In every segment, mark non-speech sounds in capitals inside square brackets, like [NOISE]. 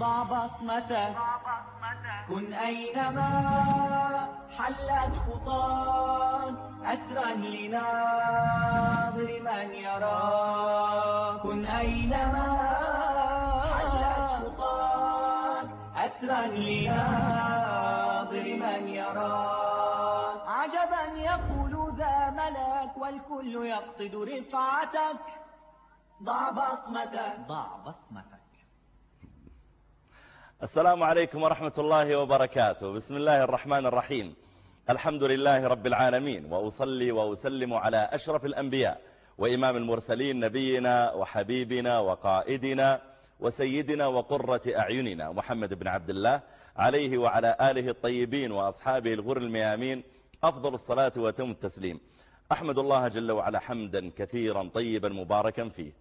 ضع بصمتك كن أينما حلت خطاك أسرا لناظر من يراك كن أينما حلت خطاك أسرا لناظر من يراك عجبا يقول ذا ملك والكل يقصد رفعتك. ضع بصمتك. ضع بصمتك. السلام عليكم ورحمة الله وبركاته. بسم الله الرحمن الرحيم. الحمد لله رب العالمين وأصلي وأسلم على أشرف الأنبياء وإمام المرسلين نبينا وحبيبنا وقائدنا وسيدنا وقرة أعيننا محمد بن عبد الله عليه وعلى آله الطيبين وأصحابه الغر الميامين أفضل الصلاة وتم التسليم. أحمد الله جل وعلا حمدا كثيرا طيبا مباركا فيه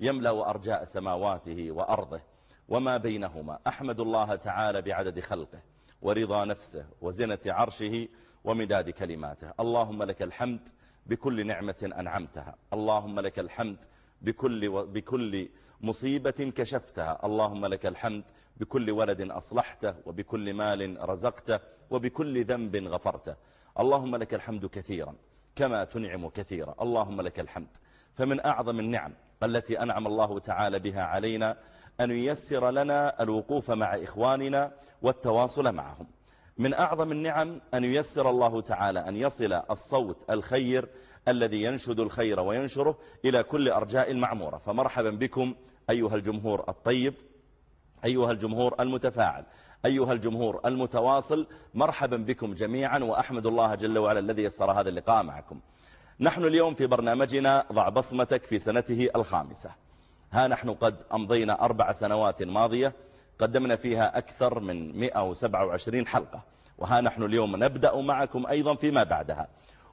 يملأ أرجاء سماواته وأرضه. وما بينهما. أحمد الله تعالى بعدد خلقه ورضا نفسه وزنة عرشه ومداد كلماته. اللهم لك الحمد بكل نعمة أنعمتها. اللهم لك الحمد بكل, بكل مصيبة كشفتها. اللهم لك الحمد بكل ولد أصلحته وبكل مال رزقته وبكل ذنب غفرته. اللهم لك الحمد كثيرا كما تنعم كثيرا. اللهم لك الحمد. فمن أعظم النعم التي أنعم الله تعالى بها علينا أن ييسر لنا الوقوف مع إخواننا والتواصل معهم. من أعظم النعم أن ييسر الله تعالى أن يصل الصوت الخير الذي ينشد الخير وينشره إلى كل أرجاء المعمورة. فمرحبا بكم أيها الجمهور الطيب أيها الجمهور المتفاعل أيها الجمهور المتواصل مرحبا بكم جميعا وأحمد الله جل وعلا الذي يسر هذا اللقاء معكم. نحن اليوم في برنامجنا ضع بصمتك في سنته الخامسة. ها نحن قد أمضينا أربع سنوات ماضية قدمنا فيها أكثر من 127 حلقة. وها نحن اليوم نبدأ معكم أيضا فيما بعدها.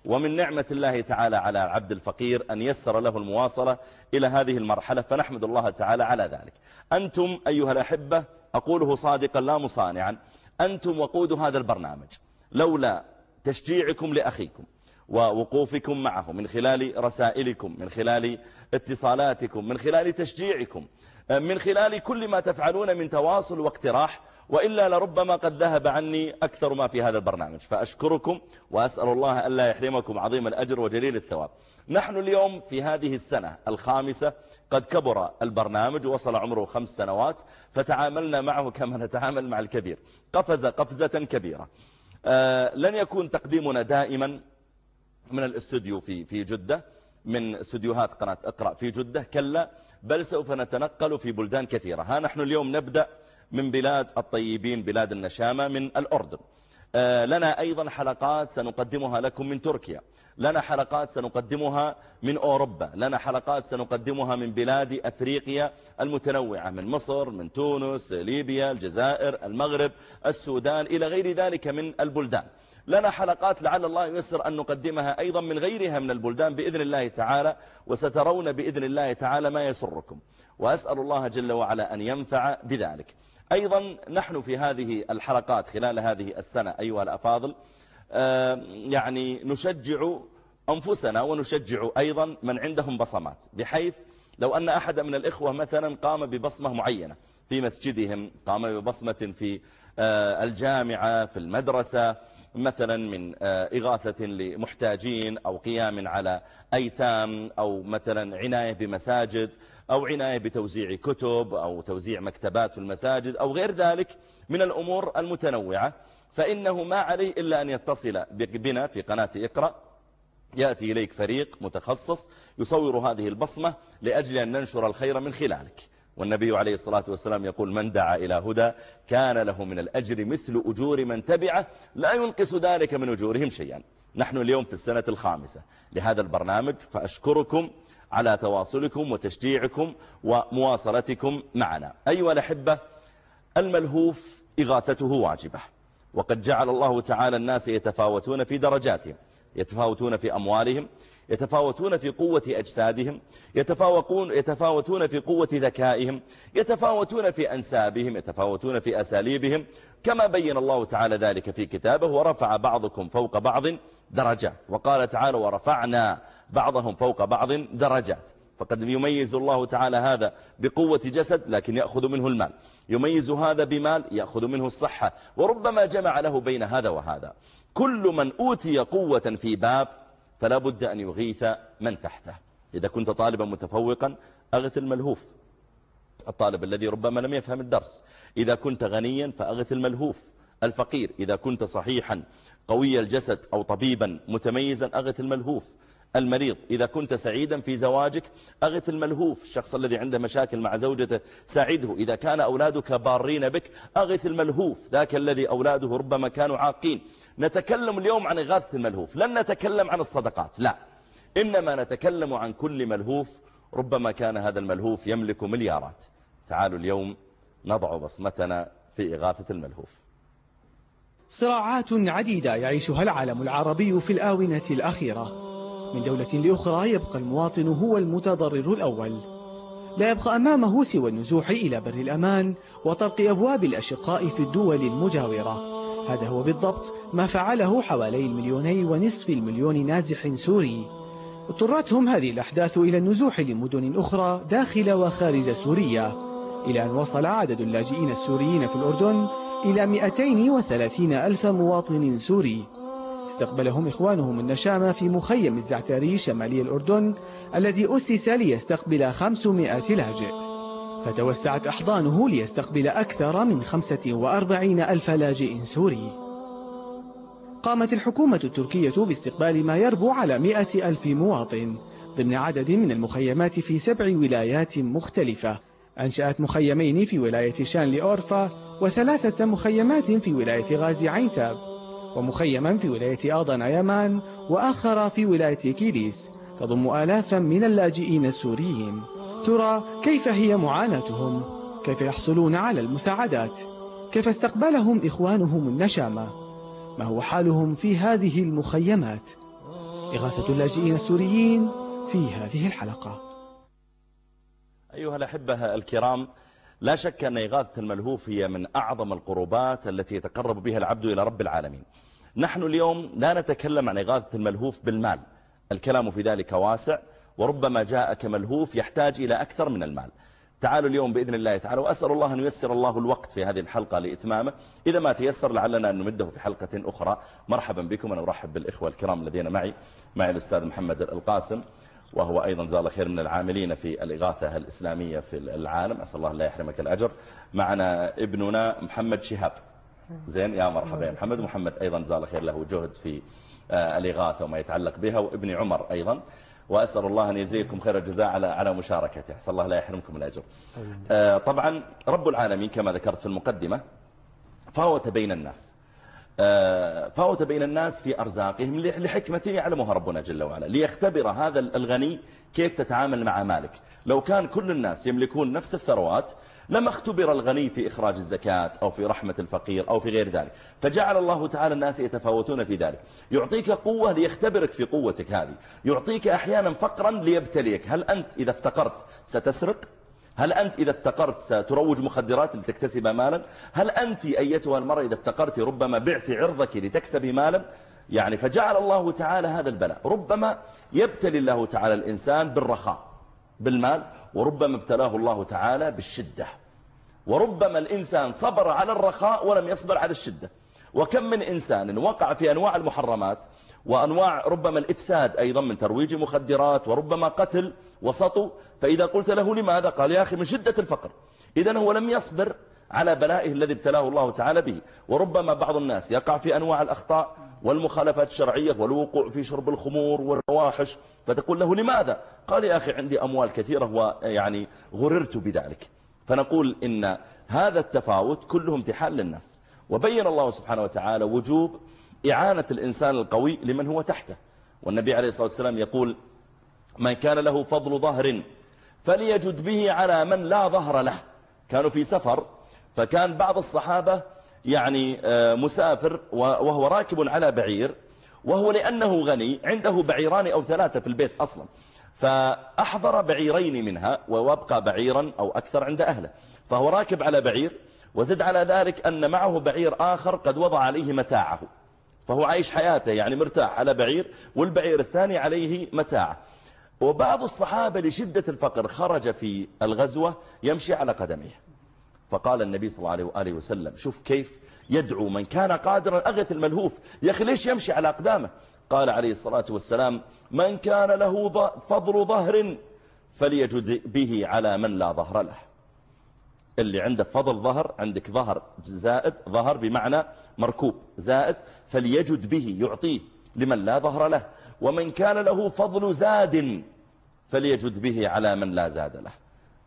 ومن نعمة الله تعالى على عبد الفقير أن يسر له المواصلة إلى هذه المرحلة فنحمد الله تعالى على ذلك. أنتم أيها الأحبة أقوله صادقا لا مصانعا أنتم وقود هذا البرنامج. لولا تشجيعكم لأخيكم. ووقوفكم معه من خلال رسائلكم من خلال اتصالاتكم من خلال تشجيعكم من خلال كل ما تفعلون من تواصل واقتراح. وإلا لربما قد ذهب عني أكثر ما في هذا البرنامج. فأشكركم وأسأل الله ألا يحرمكم عظيم الأجر وجليل الثواب. نحن اليوم في هذه السنة الخامسة قد كبر البرنامج وصل عمره خمس سنوات فتعاملنا معه كما نتعامل مع الكبير. قفز قفزة كبيرة. آه لن يكون تقديمنا دائما من الاستوديو في في جدة من استوديوهات قناة اقرأ في جدة كلا بل سوف نتنقل في بلدان كثيرة. ها نحن اليوم نبدأ من بلاد الطيبين بلاد النشامة من الأردن. آه، لنا أيضا حلقات سنقدمها لكم من تركيا. لنا حلقات سنقدمها من أوروبا. لنا حلقات سنقدمها من بلاد أفريقيا المتنوعة من مصر من تونس ليبيا الجزائر المغرب السودان إلى غير ذلك من البلدان. لنا حلقات لعل الله يسر أن نقدمها أيضا من غيرها من البلدان بإذن الله تعالى وسترون بإذن الله تعالى ما يسركم. وأسأل الله جل وعلا أن ينفع بذلك. أيضا نحن في هذه الحلقات خلال هذه السنة أيها الأفاضل آه، يعني نشجع أنفسنا ونشجع أيضا من عندهم بصمات. بحيث لو أن أحد من الإخوة مثلا قام ببصمة معينة في مسجدهم قام ببصمة في آه، الجامعة في المدرسة مثلا من آه، إغاثة لمحتاجين أو قيام على أيتام أو مثلا عناية بمساجد أو عناية بتوزيع كتب أو توزيع مكتبات في المساجد أو غير ذلك من الأمور المتنوعة. فإنه ما عليه إلا أن يتصل بنا في قناة إقرأ. يأتي إليك فريق متخصص يصور هذه البصمة لأجل أن ننشر الخير من خلالك. والنبي عليه الصلاة والسلام يقول من دعا إلى هدى كان له من الأجر مثل أجور من تبعه لا ينقص ذلك من أجورهم شيئا. نحن اليوم في السنة الخامسة لهذا البرنامج فأشكركم على تواصلكم وتشجيعكم ومواصلتكم معنا. أيها الأحبة الملهوف إغاثته واجبة وقد جعل الله تعالى الناس يتفاوتون في درجاتهم يتفاوتون في أموالهم يتفاوتون في قوة أجسادهم يتفاوتون, يتفاوتون في قوة ذكائهم يتفاوتون في أنسابهم يتفاوتون في أساليبهم. كما بين الله تعالى ذلك في كتابه ورفع بعضكم فوق بعض درجات. وقال تعالى ورفعنا بعضهم فوق بعض درجات. فقد يميز الله تعالى هذا بقوة جسد لكن يأخذ منه المال. يميز هذا بمال يأخذ منه الصحة. وربما جمع له بين هذا وهذا. كل من أوتي قوة في باب فلا بد أن يغيث من تحته. إذا كنت طالبا متفوقا أغث الملهوف. الطالب الذي ربما لم يفهم الدرس. إذا كنت غنيا فأغث الملهوف. الفقير إذا كنت صحيحا قوي الجسد أو طبيبا متميزا أغث الملهوف. المريض إذا كنت سعيدا في زواجك أغث الملهوف. الشخص الذي عنده مشاكل مع زوجته ساعده. إذا كان أولادك بارين بك أغث الملهوف. ذاك الذي أولاده ربما كانوا عاقين. نتكلم اليوم عن إغاثة الملهوف. لن نتكلم عن الصدقات لا. إنما نتكلم عن كل ملهوف ربما كان هذا الملهوف يملك مليارات. تعالوا اليوم نضع بصمتنا في إغاثة الملهوف. صراعات عديدة يعيشها العالم العربي في الآونة الأخيرة. من دولة لأخرى يبقى المواطن هو المتضرر الأول. لا يبقى أمامه سوى النزوح إلى بر الأمان وطرق أبواب الأشقاء في الدول المجاورة. هذا هو بالضبط ما فعله حوالي المليوني ونصف المليون نازح سوري. اضطرتهم هذه الأحداث إلى النزوح لمدن أخرى داخل وخارج سوريا إلى أن وصل عدد اللاجئين السوريين في الأردن إلى 230 ألف مواطن سوري. استقبلهم إخوانهم النشامى في مخيم الزعتري شمالي الأردن الذي أسس ليستقبل 500 لاجئ. فتوسعت أحضانه ليستقبل أكثر من 45 ألف لاجئ سوري. قامت الحكومة التركية باستقبال ما يربو على 100 ألف مواطن ضمن عدد من المخيمات في سبع ولايات مختلفة. أنشأت مخيمين في ولاية شانلي أورفا وثلاثة مخيمات في ولاية غازي عينتاب ومخيما في ولاية آضان أيامان وآخر في ولاية كيليس تضم آلافا من اللاجئين السوريين. ترى كيف هي معاناتهم؟ كيف يحصلون على المساعدات؟ كيف استقبلهم إخوانهم النشامة؟ ما هو حالهم في هذه المخيمات؟ إغاثة اللاجئين السوريين في هذه الحلقة. أيها الأحبة الكرام لا شك أن إغاثة الملهوف هي من أعظم القربات التي يتقرب بها العبد إلى رب العالمين. نحن اليوم لا نتكلم عن إغاثة الملهوف بالمال. الكلام في ذلك واسع وربما جاءك ملهوف يحتاج إلى أكثر من المال. تعالوا اليوم بإذن الله تعالى وأسأل الله أن ييسر الله الوقت في هذه الحلقة لإتمامه. إذا ما تيسر لعلنا أن نمده في حلقة أخرى. مرحبا بكم أنا أرحب بالإخوة الكرام الذين معي معي الأستاذ محمد القاسم وهو أيضا زال خير من العاملين في الإغاثة الإسلامية في العالم. أسأل الله لا يحرمك الأجر. معنا ابننا محمد شهاب. زين يا مرحبا. يا محمد محمد أيضا جزاه خير له جهد في آه، الإغاثة وما يتعلق بها وابن عمر أيضا. وأسأل الله أن يجزيكم خير الجزاء على على مشاركته. أسأل الله لا يحرمكم الأجر. آه، طبعا رب العالمين كما ذكرت في المقدمة فاوت بين الناس. آه، فاوت بين الناس في أرزاقهم لحكمة يعلمها ربنا جل وعلا ليختبر هذا الغني كيف تتعامل مع مالك. لو كان كل الناس يملكون نفس الثروات لما اختبر الغني في إخراج الزكاة أو في رحمة الفقير أو في غير ذلك فجعل الله تعالى الناس يتفاوتون في ذلك. يعطيك قوة ليختبرك في قوتك هذه. يعطيك أحيانا فقرا ليبتليك. هل أنت إذا افتقرت ستسرق؟ هل أنت إذا افتقرت ستروج مخدرات لتكتسب مالا؟ هل أنت أيتها المرأة إذا افتقرت ربما بعت عرضك لتكسبي مالا؟ يعني فجعل الله تعالى هذا البلاء. ربما يبتلي الله تعالى الإنسان بالرخاء بالمال وربما ابتلاه الله تعالى بالشدة. وربما الإنسان صبر على الرخاء ولم يصبر على الشدة. وكم من إنسان وقع في أنواع المحرمات وأنواع ربما الإفساد أيضا من ترويج مخدرات وربما قتل وسطو. فإذا قلت له لماذا؟ قال يا أخي من شدة الفقر. إذا هو لم يصبر على بلائه الذي ابتلاه الله تعالى به. وربما بعض الناس يقع في أنواع الأخطاء والمخالفات الشرعية والوقوع في شرب الخمور والرواحش. فتقول له لماذا؟ قال يا أخي عندي أموال كثيرة ويعني غررت بذلك. فنقول إن هذا التفاوت كله امتحان للناس. وبين الله سبحانه وتعالى وجوب إعانة الإنسان القوي لمن هو تحته. والنبي عليه الصلاة والسلام يقول من كان له فضل ظهر فليجد به على من لا ظهر له. كانوا في سفر فكان بعض الصحابة يعني آه، مسافر وهو راكب على بعير وهو لأنه غني عنده بعيران أو ثلاثة في البيت أصلا. فأحضر بعيرين منها ويبقى بعيرا أو أكثر عند أهله. فهو راكب على بعير وزد على ذلك أن معه بعير آخر قد وضع عليه متاعه. فهو عايش حياته يعني مرتاح على بعير والبعير الثاني عليه متاعه. وبعض الصحابة لشدة الفقر خرج في الغزوة يمشي على قدميه. فقال النبي صلى الله عليه وسلم شوف كيف يدعو من كان قادرا أغث الملهوف. يا أخي ليش يمشي على أقدامه؟ قال عليه الصلاة والسلام من كان له فضل ظهر فليجد به على من لا ظهر له. اللي عنده فضل ظهر عندك ظهر زائد ظهر بمعنى مركوب زائد فليجد به يعطيه لمن لا ظهر له. ومن كان له فضل زاد فليجد به على من لا زاد له.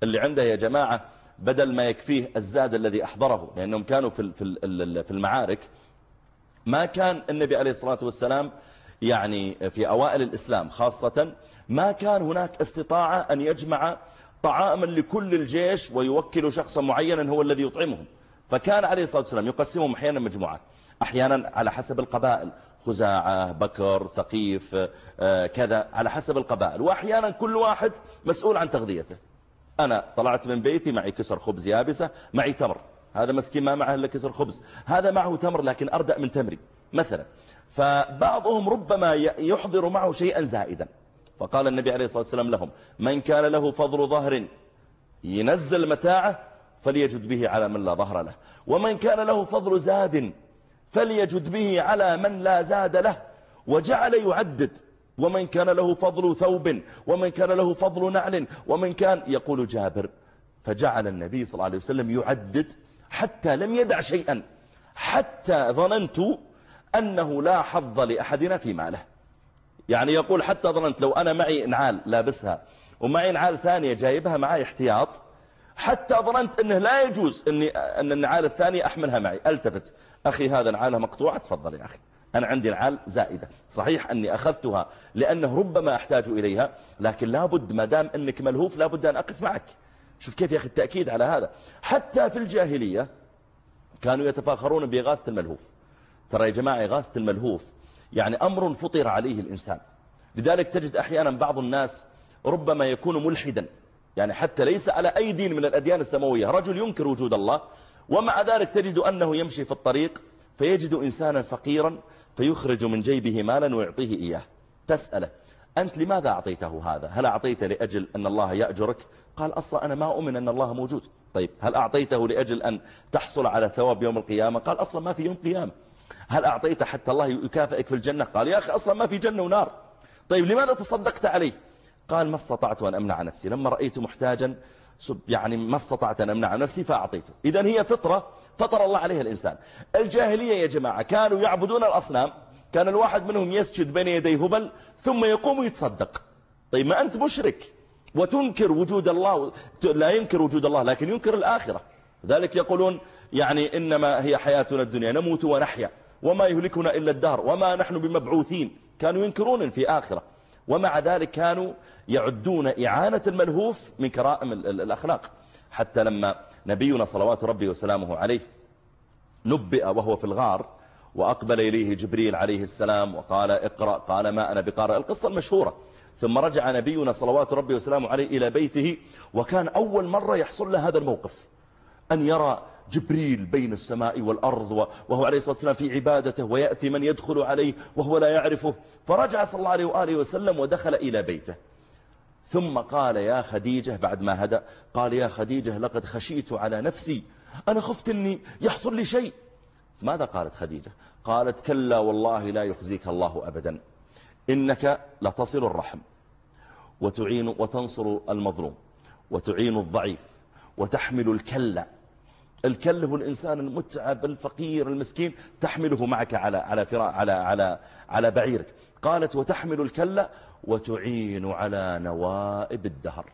اللي عنده يا جماعة بدل ما يكفيه الزاد الذي أحضره لأنهم كانوا في في المعارك ما كان النبي عليه الصلاة والسلام يعني في أوائل الإسلام خاصة ما كان هناك استطاعة أن يجمع طعاما لكل الجيش ويوكل شخصا معينا هو الذي يطعمهم. فكان عليه الصلاة والسلام يقسمهم أحيانا مجموعات. أحيانا على حسب القبائل خزاعة بكر ثقيف آه، كذا على حسب القبائل. وأحيانا كل واحد مسؤول عن تغذيته. أنا طلعت من بيتي معي كسر خبز يابسة معي تمر. هذا مسكين ما معه إلا كسر خبز. هذا معه تمر لكن أردأ من تمري مثلا. فبعضهم ربما يحضر معه شيئا زائدا. فقال النبي عليه الصلاة والسلام لهم من كان له فضل ظهر ينزل متاعه فليجد به على من لا ظهر له. ومن كان له فضل زاد فليجد به على من لا زاد له. وجعل يعدد ومن كان له فضل ثوب ومن كان له فضل نعل ومن كان يقول جابر فجعل النبي صلى الله عليه وسلم يعدد حتى لم يدع شيئا حتى ظننت أنه لا حظ لأحدنا في ماله. يعني يقول حتى ظننت لو أنا معي نعال لابسها ومعي نعال ثانية جايبها معي احتياط حتى ظننت أنه لا يجوز أني أن النعال الثانية أحملها معي. ألتفت. أخي هذا نعالها مقطوعة تفضل يا أخي. أنا عندي نعال زائدة. صحيح أني أخذتها لأنه ربما أحتاج إليها لكن لابد ما دام أنك ملهوف لابد أن أقف معك. شوف كيف يا أخي التأكيد على هذا. حتى في الجاهلية كانوا يتفاخرون بإغاثة الملهوف. ترى يا جماعة إغاثة الملهوف يعني أمر فطر عليه الإنسان. لذلك تجد أحيانا بعض الناس ربما يكون ملحدا. يعني حتى ليس على أي دين من الأديان السماوية. رجل ينكر وجود الله ومع ذلك تجد أنه يمشي في الطريق فيجد إنسانا فقيرا فيخرج من جيبه مالا ويعطيه إياه. تسأله أنت لماذا أعطيته هذا؟ هل أعطيته لأجل أن الله يأجرك؟ قال أصلا أنا ما أؤمن أن الله موجود. طيب هل أعطيته لأجل أن تحصل على ثواب يوم القيامة؟ قال أصلا ما في يوم قيامة. هل أعطيته حتى الله يكافئك في الجنة؟ قال يا أخي أصلا ما في جنة ونار. طيب لماذا تصدقت عليه؟ قال ما استطعت أن أمنع نفسي. لما رأيت محتاجا يعني ما استطعت أن أمنع نفسي فأعطيته. إذا هي فطرة فطر الله عليها الإنسان. الجاهلية يا جماعة كانوا يعبدون الأصنام كان الواحد منهم يسجد بين يدي هبل ثم يقوم ويتصدق. طيب ما أنت مشرك وتنكر وجود الله لا ينكر وجود الله لكن ينكر الآخرة. ذلك يقولون يعني إنما هي حياتنا الدنيا نموت ونحيا وما يهلكنا إلا الدهر وما نحن بمبعوثين. كانوا ينكرون في آخرة. ومع ذلك كانوا يعدون إعانة الملهوف من كرائم الأخلاق. حتى لما نبينا صلوات ربي وسلامه عليه نبئ وهو في الغار وأقبل إليه جبريل عليه السلام وقال اقرأ قال ما أنا بقارئ. القصة المشهورة. ثم رجع نبينا صلوات ربي وسلامه عليه إلى بيته وكان أول مرة يحصل له هذا الموقف أن يرى جبريل بين السماء والأرض وهو عليه الصلاة والسلام في عبادته ويأتي من يدخل عليه وهو لا يعرفه. فرجع صلى الله عليه وآله وسلم ودخل إلى بيته. ثم قال يا خديجة بعد ما هدأ قال يا خديجة لقد خشيت على نفسي. أنا خفت أني يحصل لي شيء. ماذا قالت خديجة؟ قالت كلا والله لا يخزيك الله أبدا. إنك لتصل الرحم وتعين وتنصر المظلوم وتعين الضعيف وتحمل الكلا الكل هو الإنسان المتعب الفقير المسكين تحمله معك على على فراء على على على بعيرك. قالت وتحمل الكلة وتعين على نوائب الدهر.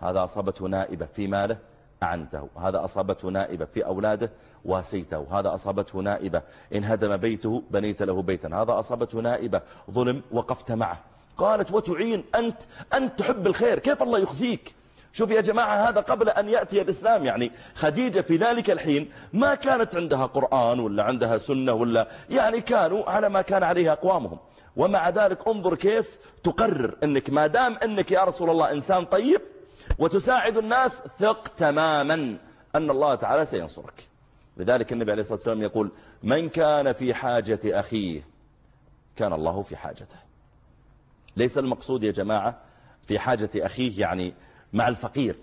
هذا أصابته نائبة في ماله أعنته. هذا أصابته نائبة في أولاده واسيته. هذا أصابته نائبة. إن هدم بيته بنيت له بيتا. هذا أصابته نائبة. ظلم وقفت معه. قالت وتعين أنت أنت تحب الخير. كيف الله يخزيك؟ شوف يا جماعة هذا قبل أن يأتي الإسلام يعني. خديجة في ذلك الحين ما كانت عندها قرآن ولا عندها سنة ولا يعني كانوا على ما كان عليه أقوامهم. ومع ذلك انظر كيف تقرر أنك ما دام أنك يا رسول الله إنسان طيب وتساعد الناس ثق تماما أن الله تعالى سينصرك. لذلك النبي عليه الصلاة والسلام يقول من كان في حاجة أخيه كان الله في حاجته. ليس المقصود يا جماعة في حاجة أخيه يعني مع الفقير.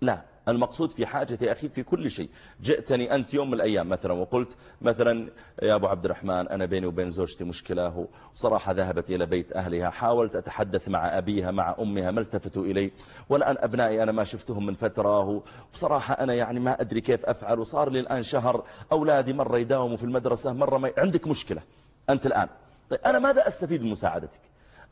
لا المقصود في حاجة أخي في كل شيء. جئتني أنت يوم من الأيام مثلا وقلت مثلا يا أبو عبد الرحمن أنا بيني وبين زوجتي مشكلة وصراحة ذهبت إلى بيت أهلها حاولت أتحدث مع أبيها مع أمها ما التفتوا إلي. والآن أبنائي أنا ما شفتهم من فترة وبصراحة أنا يعني ما أدري كيف أفعل. وصار لي الآن شهر أولادي مرة يداوموا في المدرسة مرة ما عندك مشكلة أنت الآن. طيب أنا ماذا أستفيد من مساعدتك؟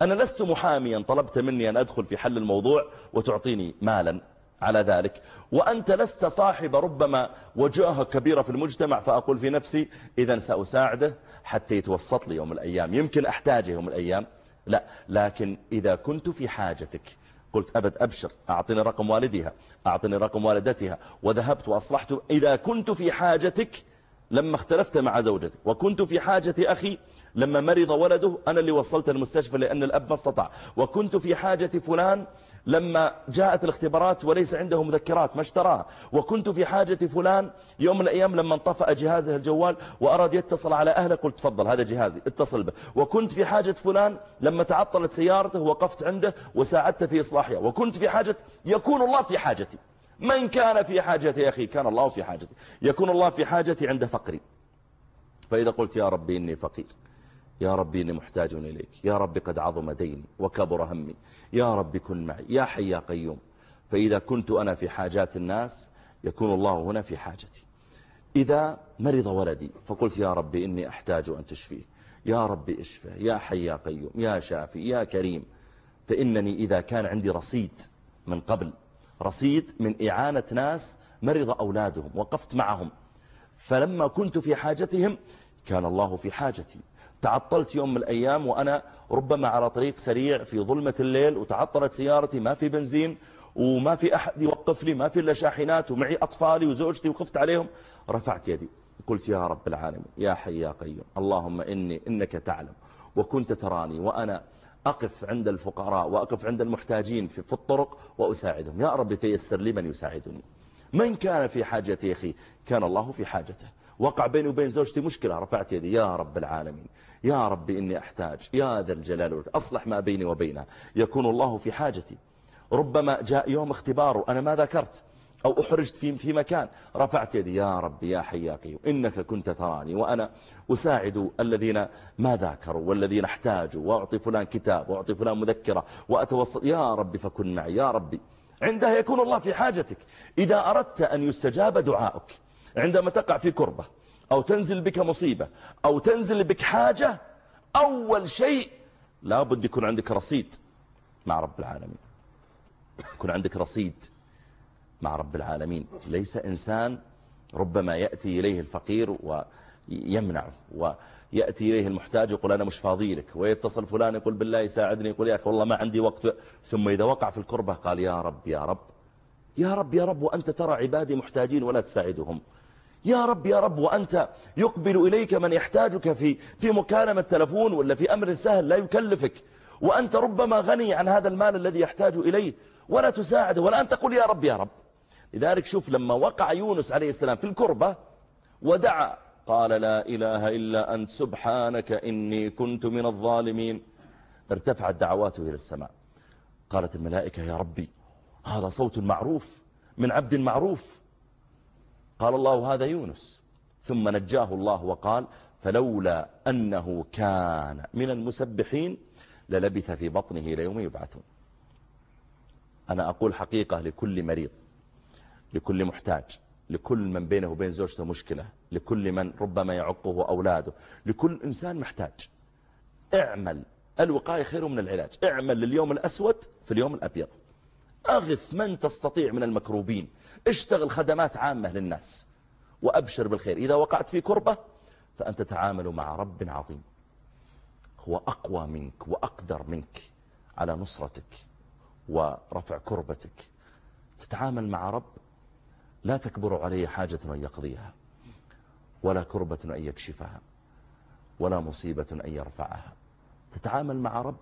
أنا لست محاميا طلبت مني أن أدخل في حل الموضوع وتعطيني مالا. على ذلك. وأنت لست صاحب ربما وجهة كبيرة في المجتمع فأقول في نفسي إذا سأساعده حتى يتوسط لي يوم الأيام. يمكن أحتاجه يوم الأيام. لا لكن إذا كنت في حاجتك قلت أبد أبشر. أعطني رقم والدها أعطني رقم والدتها. وذهبت وأصلحت. إذا كنت في حاجتك لما اختلفت مع زوجتك وكنت في حاجة أخي لما مرض ولده أنا اللي وصلت المستشفى لأن الأب ما استطاع. وكنت في حاجة فلان لما جاءت الاختبارات وليس عنده مذكرات ما اشتراها وكنت في حاجة فلان يوم من الأيام لما انطفأ جهازه الجوال وأراد يتصل على أهله قلت تفضل هذا جهازي اتصل به. وكنت في حاجة فلان لما تعطلت سيارته وقفت عنده وساعدت في إصلاحها. وكنت في حاجة يكون الله في حاجتي. من كان في حاجتي أخي؟ كان الله في حاجتي. يكون الله في حاجتي عند فقري. فإذا قلت يا ربي إني فقير. يا ربي إني محتاج إليك. يا ربي قد عظم ديني وكبر همي. يا ربي كن معي. يا حي يا قيوم. فإذا كنت أنا في حاجات الناس يكون الله هنا في حاجتي. إذا مرض ولدي فقلت يا ربي إني أحتاج أن تشفيه. يا ربي اشفه. يا حي يا قيوم. يا شافي. يا كريم. فإنني إذا كان عندي رصيد من قبل رصيد من إعانة ناس مرض أولادهم وقفت معهم. فلما كنت في حاجتهم كان الله في حاجتي. تعطلت يوم من الأيام وأنا ربما على طريق سريع في ظلمة الليل وتعطلت سيارتي ما في بنزين وما في أحد يوقف لي ما في إلا شاحنات ومعي أطفالي وزوجتي وخفت عليهم. رفعت يدي قلت يا رب العالمين يا حي يا قيوم اللهم إني إنك تعلم وكنت تراني وأنا أقف عند الفقراء وأقف عند المحتاجين في الطرق وأساعدهم. يا رب فيسر لي من يساعدني. من كان في حاجة أخي؟ كان الله في حاجته. وقع بيني وبين زوجتي مشكلة. رفعت يدي. يا رب العالمين. يا رب إني أحتاج. يا ذا الجلال أصلح ما بيني وبينها يكون الله في حاجتي. ربما جاء يوم اختبار أنا ما ذكرت. أو أحرجت في في مكان. رفعت يدي. يا رب يا حياقي إنك كنت تراني. وأنا أساعد الذين ما ذاكروا والذين احتاجوا. وأعطي فلان كتاب. وأعطي فلان مذكرة. وأتوسط يا رب فكن معي. يا ربي. عندها يكون الله في حاجتك. إذا أردت أن يستجاب دعاؤك. عندما تقع في كربة أو تنزل بك مصيبة أو تنزل بك حاجة أول شيء لابد يكون عندك رصيد مع رب العالمين. يكون عندك رصيد مع رب العالمين. ليس إنسان ربما يأتي إليه الفقير ويمنعه ويأتي إليه المحتاج يقول أنا مش فاضي لك ويتصل فلان يقول بالله يساعدني يقول يا أخي والله ما عندي وقت. ثم إذا وقع في الكربة قال يا رب يا رب يا رب يا رب وأنت ترى عبادي محتاجين ولا تساعدهم. يا رب يا رب وأنت يقبل إليك من يحتاجك في في مكالمة تلفون ولا في أمر سهل لا يكلفك. وأنت ربما غني عن هذا المال الذي يحتاج إليه ولا تساعده ولا أنت تقول يا رب يا رب. لذلك شوف لما وقع يونس عليه السلام في الكربة ودعا قال لا إله إلا أنت سبحانك إني كنت من الظالمين. ارتفعت دعواته إلى السماء. قالت الملائكة يا ربي هذا صوت معروف من عبد معروف. قال الله هذا يونس. ثم نجاه الله وقال فلولا أنه كان من المسبحين للبث في بطنه إلى يوم يبعثون. أنا أقول حقيقة لكل مريض لكل محتاج لكل من بينه وبين زوجته مشكلة لكل من ربما يعقه أولاده لكل إنسان محتاج. اعمل الوقاية خير من العلاج. اعمل لليوم الأسود في اليوم الأبيض. أغث من تستطيع من المكروبين. اشتغل خدمات عامة للناس وأبشر بالخير. إذا وقعت في كربة فأنت تتعامل مع رب عظيم. هو أقوى منك وأقدر منك على نصرتك ورفع كربتك. تتعامل مع رب لا تكبر عليه حاجة أن يقضيها ولا كربة أن يكشفها ولا مصيبة أن يرفعها. تتعامل مع رب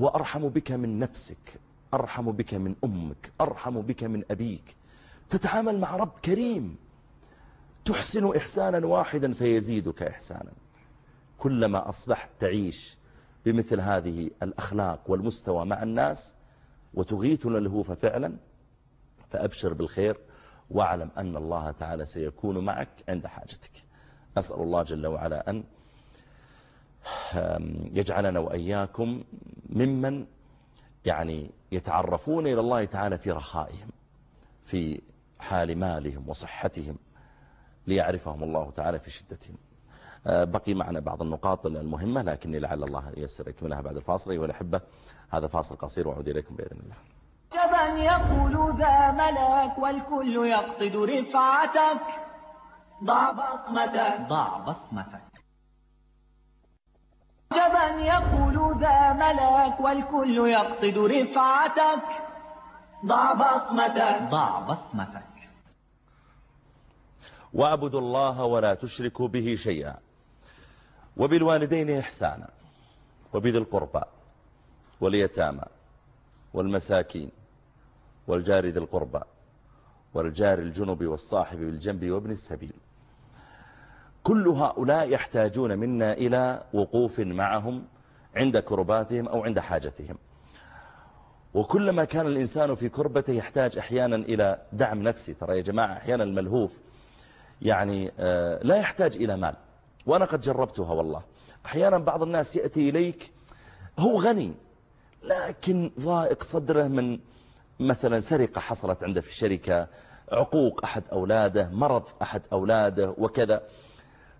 هو أرحم بك من نفسك. أرحم بك من أمك أرحم بك من أبيك. تتعامل مع رب كريم. تحسن إحسانا واحدا فيزيدك إحسانا. كلما أصبحت تعيش بمثل هذه الأخلاق والمستوى مع الناس وتغيثنا الهوف فعلا فأبشر بالخير واعلم أن الله تعالى سيكون معك عند حاجتك. أسأل الله جل وعلا أن يجعلنا وإياكم ممن يعني يتعرفون إلى الله تعالى في رخائهم في حال مالهم وصحتهم ليعرفهم الله تعالى في شدتهم. آه، بقي معنا بعض النقاط المهمة لكني لعل الله يسر يكملها بعد الفاصل. أيها الأحبة هذا فاصل قصير وأعود إليكم بإذن الله. جبا يقول ذا ملك والكل يقصد رفعتك. ضع بصمتك. ضع بصمتك. جبا يقول ذا ملك والكل يقصد رفعتك. ضع بصمتك. ضع بصمتك. واعبدوا الله ولا تشركوا به شيئا. وبالوالدين إحسانا. وبذي القربى واليتامى والمساكين والجار ذي القربى والجار الجنب والصاحب بالجنب وابن السبيل. كل هؤلاء يحتاجون منا إلى وقوف معهم عند كرباتهم أو عند حاجتهم. وكلما كان الإنسان في كربته يحتاج أحيانا إلى دعم نفسي. ترى يا جماعة أحيانا الملهوف يعني آه، لا يحتاج إلى مال. وأنا قد جربتها والله. أحيانا بعض الناس يأتي إليك هو غني لكن ضائق صدره من مثلا سرقة حصلت عنده في الشركة عقوق أحد أولاده مرض أحد أولاده وكذا.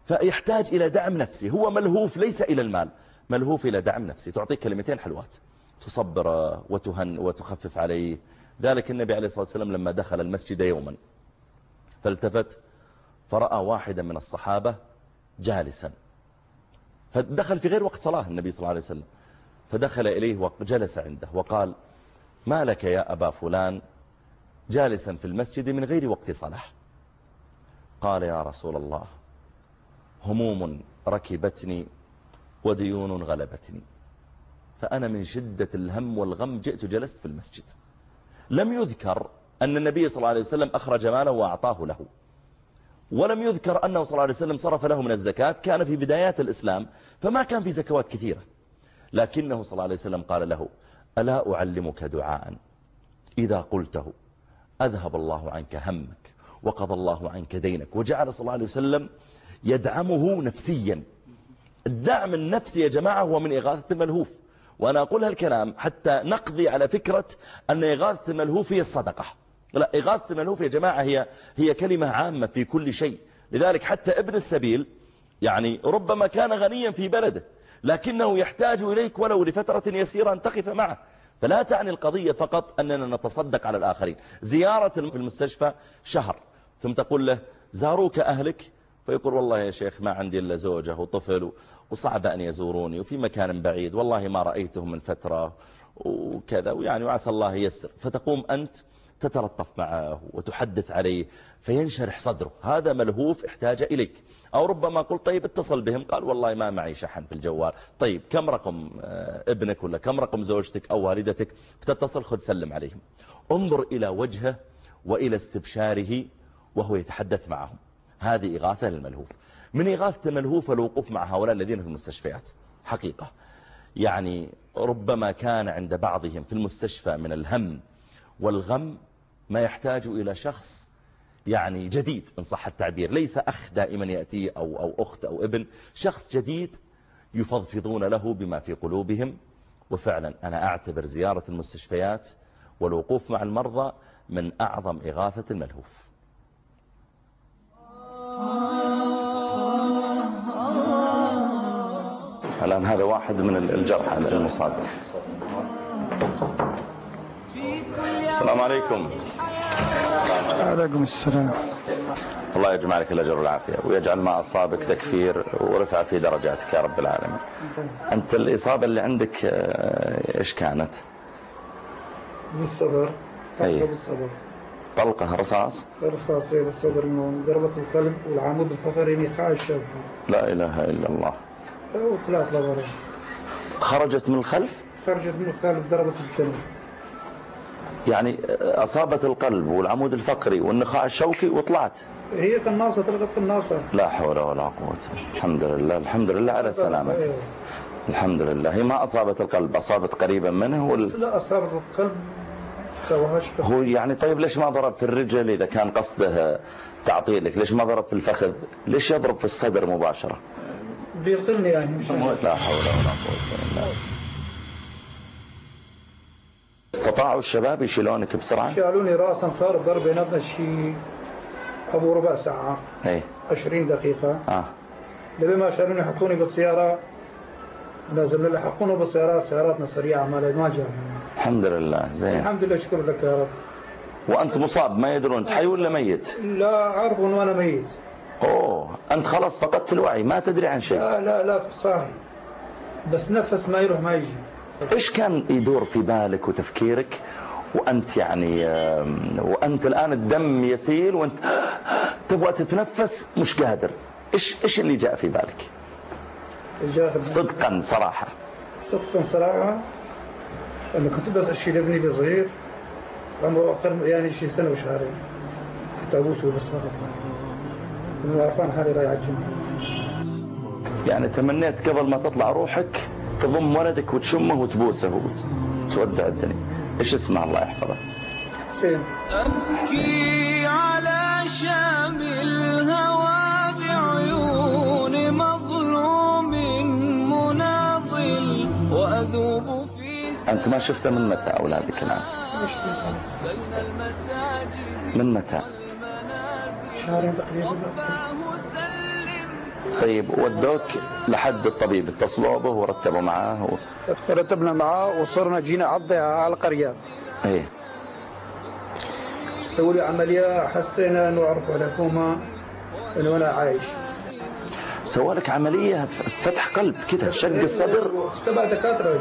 فيحتاج إلى دعم نفسي. هو ملهوف ليس إلى المال. ملهوف إلى دعم نفسي. تعطيك كلمتين حلوات. تصبر وتهن وتخفف عليه. ذلك النبي عليه الصلاة والسلام لما دخل المسجد يوما. فالتفت فرأى واحدا من الصحابة جالسا. فدخل في غير وقت صلاة النبي صلى الله عليه وسلم. فدخل إليه وجلس عنده وقال ما لك يا أبا فلان جالسا في المسجد من غير وقت صلاة? قال يا رسول الله هموم ركبتني وديون غلبتني. فأنا من شدة الهم والغم جئت جلست في المسجد. لم يذكر أن النبي صلى الله عليه وسلم أخرج ماله وأعطاه له. ولم يذكر أنه صلى الله عليه وسلم صرف له من الزكاة كان في بدايات الإسلام فما كان في زكوات كثيرة. لكنه صلى الله عليه وسلم قال له ألا أعلمك دعاء؟ إذا قلته أذهب الله عنك همك وقضى الله عنك دينك وجعل صلى الله عليه وسلم يدعمه نفسيا. الدعم النفسي يا جماعة هو من إغاثة الملهوف. وأنا أقول هالكلام حتى نقضي على فكرة أن إغاثة الملهوف هي الصدقة. لا إغاثة الملهوف يا جماعة هي, هي كلمة عامة في كل شيء. لذلك حتى ابن السبيل يعني ربما كان غنيا في بلده لكنه يحتاج إليك ولو لفترة يسيرة أن تقف معه. فلا تعني القضية فقط أننا نتصدق على الآخرين. زيارة في المستشفى شهر ثم تقول له زاروك أهلك فيقول والله يا شيخ ما عندي إلا زوجة وطفل وصعب أن يزوروني وفي مكان بعيد والله ما رأيتهم من فترة وكذا ويعني وعسى الله يسر فتقوم أنت تتلطف معه وتحدث عليه فينشرح صدره. هذا ملهوف احتاج إليك. أو ربما قلت طيب اتصل بهم. قال والله ما معي شحن في الجوال. طيب كم رقم آه، ابنك ولا كم رقم زوجتك أو والدتك؟ فتتصل خذ سلم عليهم. انظر إلى وجهه وإلى استبشاره وهو يتحدث معهم. هذه إغاثة للملهوف. من إغاثة الملهوف الوقوف مع هؤلاء الذين في المستشفيات. حقيقة. يعني ربما كان عند بعضهم في المستشفى من الهم والغم ما يحتاج إلى شخص يعني جديد إن صح التعبير. ليس أخ دائما يأتي أو, أو أخت أو ابن. شخص جديد يفضفضون له بما في قلوبهم. وفعلا أنا أعتبر زيارة المستشفيات والوقوف مع المرضى من أعظم إغاثة الملهوف. الآن هذا واحد من الجرحى المصاب السلام عليكم. عليكم السلام. الله يجمع لك الأجر والعافية ويجعل ما أصابك تكفير ورفع في درجاتك يا رب العالمين. أنت الإصابة اللي عندك آه، إيش كانت؟ بالصدر أي. بالصدر. طلقة رصاص؟ رصاصين بالصدر إنه ضربة القلب والعمود الفقري نخاع الشوكي لا إله إلا الله. وطلعت لبرا خرجت من الخلف؟ خرجت من الخالب ضربت الجنب يعني أصابت القلب والعمود الفقري والنخاع الشوكي وطلعت؟ هي قناصة طلقت قناصة لا حول ولا قوة. الحمد لله الحمد لله على سلامته إيه. الحمد لله. هي ما أصابت القلب أصابت قريبا منه وال... لا أصابت القلب سواهاش هو يعني طيب ليش ما ضرب في الرجل إذا كان قصده تعطيلك ليش ما ضرب في الفخذ؟ ليش يضرب في الصدر مباشرة؟ بيقتلني يعني مش لا حول ولا قوة إلا بالله. استطاعوا الشباب يشيلونك بسرعة؟ شالوني راسا صار ضرب بيناتنا شيء أبو ربع ساعة اي 20 دقيقة. آه. لبين ما شالوني حطوني بالسيارة لازم لحقونا بالسيارات سياراتنا سريعة ما ما الحمد لله زين. الحمد لله شكر لك يا رب. وأنت مصاب ما يدرون حي ولا ميت؟ لا عارفوا إنه أنا ميت. أوه أنت خلاص فقدت الوعي ما تدري عن شيء. لا لا لا صاحي بس نفس ما يروح ما يجي. إيش كان يدور في بالك وتفكيرك؟ وأنت يعني آم، وأنت الآن الدم يسيل وأنت تبغى تتنفس مش قادر. إيش إيش اللي جاء في بالك؟ صدقا صراحة. صدقا صراحة. أنا كنت بس أشيل ابني الصغير عمره أقل يعني شي سنة وشهرين. كنت أبوسه بس فقط إنه عرفان حالي رايح على الجنة يعني تمنيت قبل ما تطلع روحك تضم ولدك وتشمه وتبوسه وتودع الدنيا. إيش اسمه الله يحفظه؟ حسين. أبكي على شام الهوى بعيون. وأذوب في أنت ما شفته من متى أولادك الآن؟ بين المساجد من متى؟ شهرين تقريبا. طيب ودوك لحد الطبيب اتصلوا به ورتبوا معاه و... رتبنا معاه وصرنا جينا عضي على القرية. إيه. استووا لي عملية حسينا إنه عرفوا على كوما إنه أنا عايش. سوالك عملية ف- فتح قلب كذا شق الصدر. سبع دكاترة.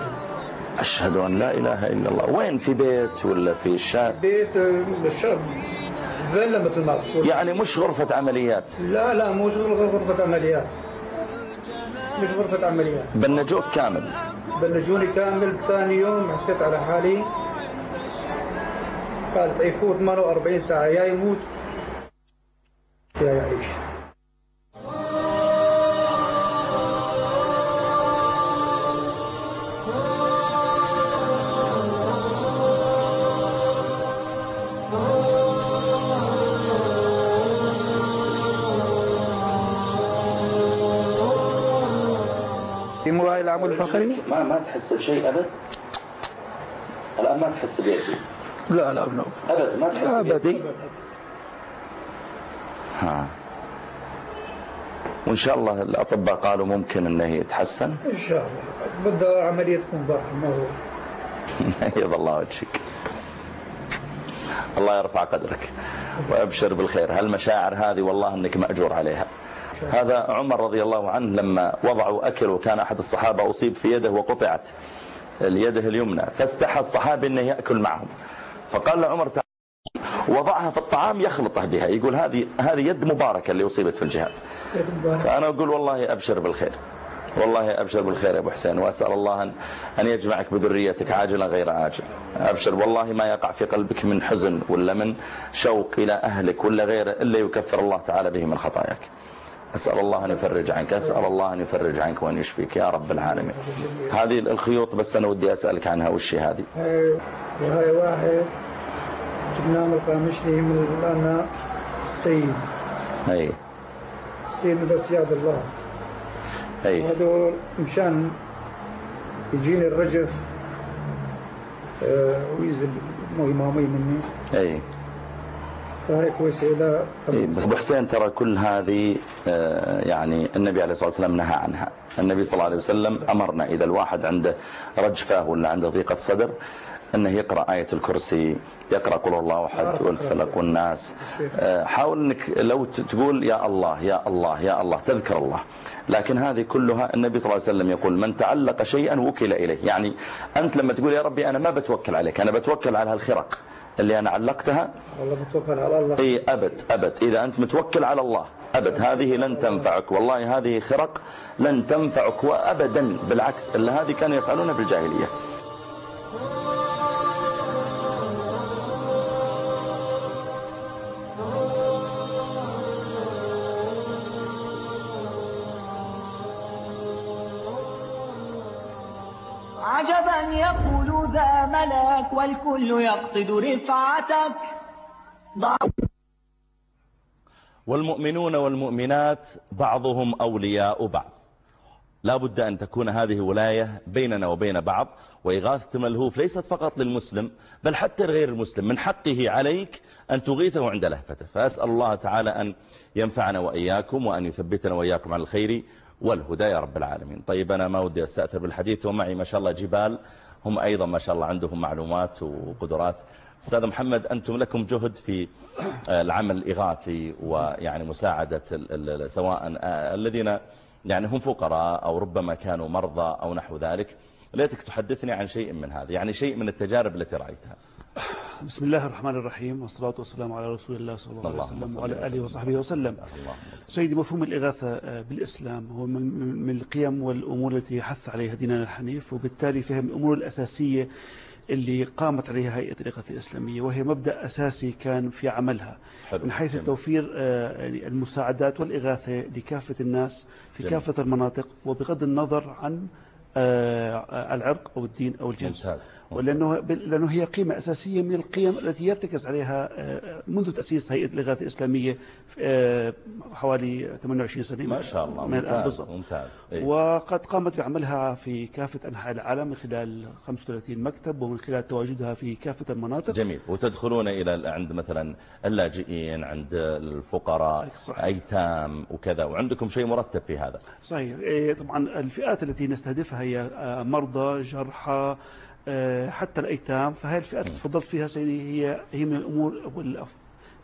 أشهد أن لا إله إلا الله. وين في بيت ولا في الشارع بيت الشاب فيلا مثل ما تقول يعني مش غرفة عمليات. لا لا مش غرفة عمليات. مش غرفة عمليات. بنجوك كامل. بلجوني كامل. ثاني يوم حسيت على حالي. قالت يفوت 48 ساعة يا يموت يا يعيش. مراي العمود الفقري؟ ما ما تحس بشيء أبد؟ الآن ما تحس بيدي. لا لا ابنه أبد ما تحس أبد. بيدي؟ ها. وإن شاء الله الأطباء قالوا ممكن أنه يتحسن. إن شاء الله. بدها عملية تكون برا ما هو؟ [LAUGHS] يض الله وجهك. الله يرفع قدرك وأبشر بالخير. هالمشاعر هذه والله أنك مأجور عليها. هذا عمر رضي الله عنه لما وضعوا أكل وكان أحد الصحابة أصيب في يده وقطعت اليده اليمنى فاستحى الصحابي أنه يأكل معهم. فقال لعمر وضعها في الطعام يخلطه بها يقول هذه هذه يد مباركة اللي أصيبت في الجهاد. فأنا أقول والله أبشر بالخير. والله أبشر بالخير يا أبو حسين وأسأل الله أن يجمعك بذريتك عاجلا غير عاجل. أبشر والله ما يقع في قلبك من حزن ولا من شوق إلى أهلك ولا غيره إلا يكفر الله تعالى به من خطاياك. أسأل الله أن يفرج عنك أسأل الله أن يفرج عنك وأن يشفيك يا رب العالمين. هذه الخيوط بس أنا ودي أسألك عنها وش هي هذه؟ وهاي واحد جبناه القامشلي من الأنا السيد أي. السيد بس يعد الله. أي. وهذول مشان يجيني الرجف آه، وينزل مي ما مي مني. أي. فهي كويسة إذا إيه، بس ابو حسين ترى كل هذه آه، يعني النبي عليه الصلاة والسلام نهى عنها. النبي صلى الله عليه وسلم أمرنا إذا الواحد عنده رجفة ولا عنده ضيقة صدر أنه يقرأ آية الكرسي يقرأ قل الله أحد والفلق والناس. آه، حاول أنك لو تقول يا الله يا الله يا الله تذكر الله. لكن هذه كلها النبي صلى الله عليه وسلم يقول من تعلق شيئا وكل إليه. يعني أنت لما تقول يا ربي أنا ما بتوكل عليك أنا بتوكل على هالخرق اللي أنا علقتها؟ والله متوكل على الله. إي أبد أبد. إذا أنت متوكل على الله أبد. هذه لن تنفعك. والله هذه خرق لن تنفعك وأبدا. بالعكس إلا هذه كانوا يفعلونها بالجاهلية. والكل يقصد رفعتك. ضع والمؤمنون والمؤمنات بعضهم أولياء بعض. لا بد أن تكون هذه ولاية بيننا وبين بعض وإغاثة ملهوف ليست فقط للمسلم بل حتى غير المسلم. من حقه عليك أن تغيثه عند لهفته. فأسأل الله تعالى أن ينفعنا وإياكم وأن يثبتنا وإياكم على الخير والهدى يا رب العالمين. طيب أنا ما ودي أستأثر بالحديث ومعي ما شاء الله جبال هم أيضا ما شاء الله عندهم معلومات وقدرات. أستاذ محمد أنتم لكم جهد في آه، العمل الإغاثي ويعني مساعدة سواء آه، الذين يعني هم فقراء أو ربما كانوا مرضى أو نحو ذلك. ليتك تحدثني عن شيء من هذا يعني شيء من التجارب التي رأيتها. بسم الله الرحمن الرحيم والصلاة والسلام على رسول الله صلى الله عليه وسلم وعلى آله وصحبه وسلم. سيدي مفهوم الإغاثة آه، بالإسلام هو من القيم والأمور التي حث عليها ديننا الحنيف وبالتالي فهم الأمور الأساسية اللي قامت عليها هيئة الإغاثة الإسلامية وهي مبدأ أساسي كان في عملها حلو. من حيث جميل. توفير آه، يعني المساعدات والإغاثة لكافة الناس في جميل. كافة المناطق وبغض النظر عن العرق أو الدين أو الجنس. ممتاز. ولأنه لأنه هي قيمة أساسية من القيم التي يرتكز عليها آه، منذ تأسيس هيئة الإغاثة الإسلامية آه، حوالي 28 سنة ما شاء الله. من الآن ممتاز بالضبط. ممتاز. إيه. وقد قامت بعملها في كافة أنحاء العالم من خلال 35 مكتب ومن خلال تواجدها في كافة المناطق. جميل. وتدخلون إلى عند مثلا اللاجئين عند الفقراء صحيح. أيتام وكذا. وعندكم شيء مرتب في هذا. صحيح. إيه، طبعا الفئات التي نستهدفها هي آه، مرضى جرحى آه، حتى الأيتام. فهي الفئات اللي تفضلت فيها سيدي هي هي من الأمور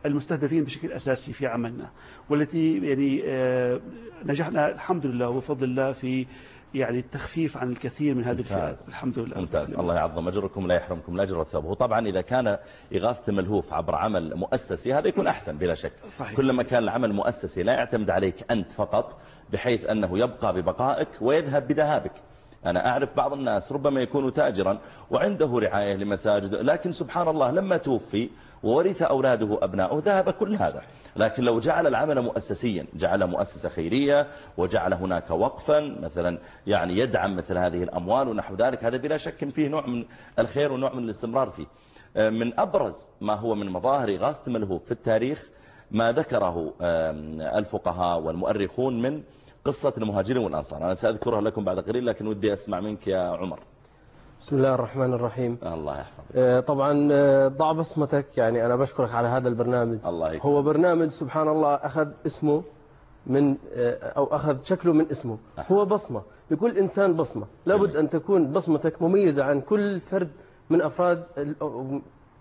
المستهدفين بشكل أساسي في عملنا والتي يعني آه، نجحنا الحمد لله وبفضل الله في يعني التخفيف عن الكثير من هذه. الفئات. الحمد لله. ممتاز. الله يعظم أجركم لا يحرمكم الأجر والثواب وطبعا إذا كان إغاثة ملهوف عبر عمل مؤسسي هذا يكون أحسن بلا شك. صحيح. كلما كان العمل مؤسسي لا يعتمد عليك أنت فقط بحيث أنه يبقى ببقائك ويذهب بذهابك. أنا أعرف بعض الناس ربما يكون تاجرا وعنده رعاية لمساجد لكن سبحان الله لما توفي وورث أولاده أبناؤه ذهب كل هذا. لكن لو جعل العمل مؤسسيا جعل مؤسسة خيرية وجعل هناك وقفا مثلا يعني يدعم مثل هذه الأموال ونحو ذلك هذا بلا شك فيه نوع من الخير ونوع من الاستمرار فيه. من أبرز ما هو من مظاهر إغاثة ملهوف في التاريخ ما ذكره الفقهاء والمؤرخون من قصة المهاجرين والأنصار. أنا سأذكرها لكم بعد قليل لكن ودي أسمع منك يا عمر. بسم الله الرحمن الرحيم. الله يحفظك. آه، طبعا آه، ضع بصمتك يعني أنا بشكرك على هذا البرنامج. الله يكرمك. هو برنامج سبحان الله أخذ اسمه من آه، أو أخذ شكله من اسمه. هو بصمة. لكل إنسان بصمة. لابد أن تكون بصمتك مميزة عن كل فرد من أفراد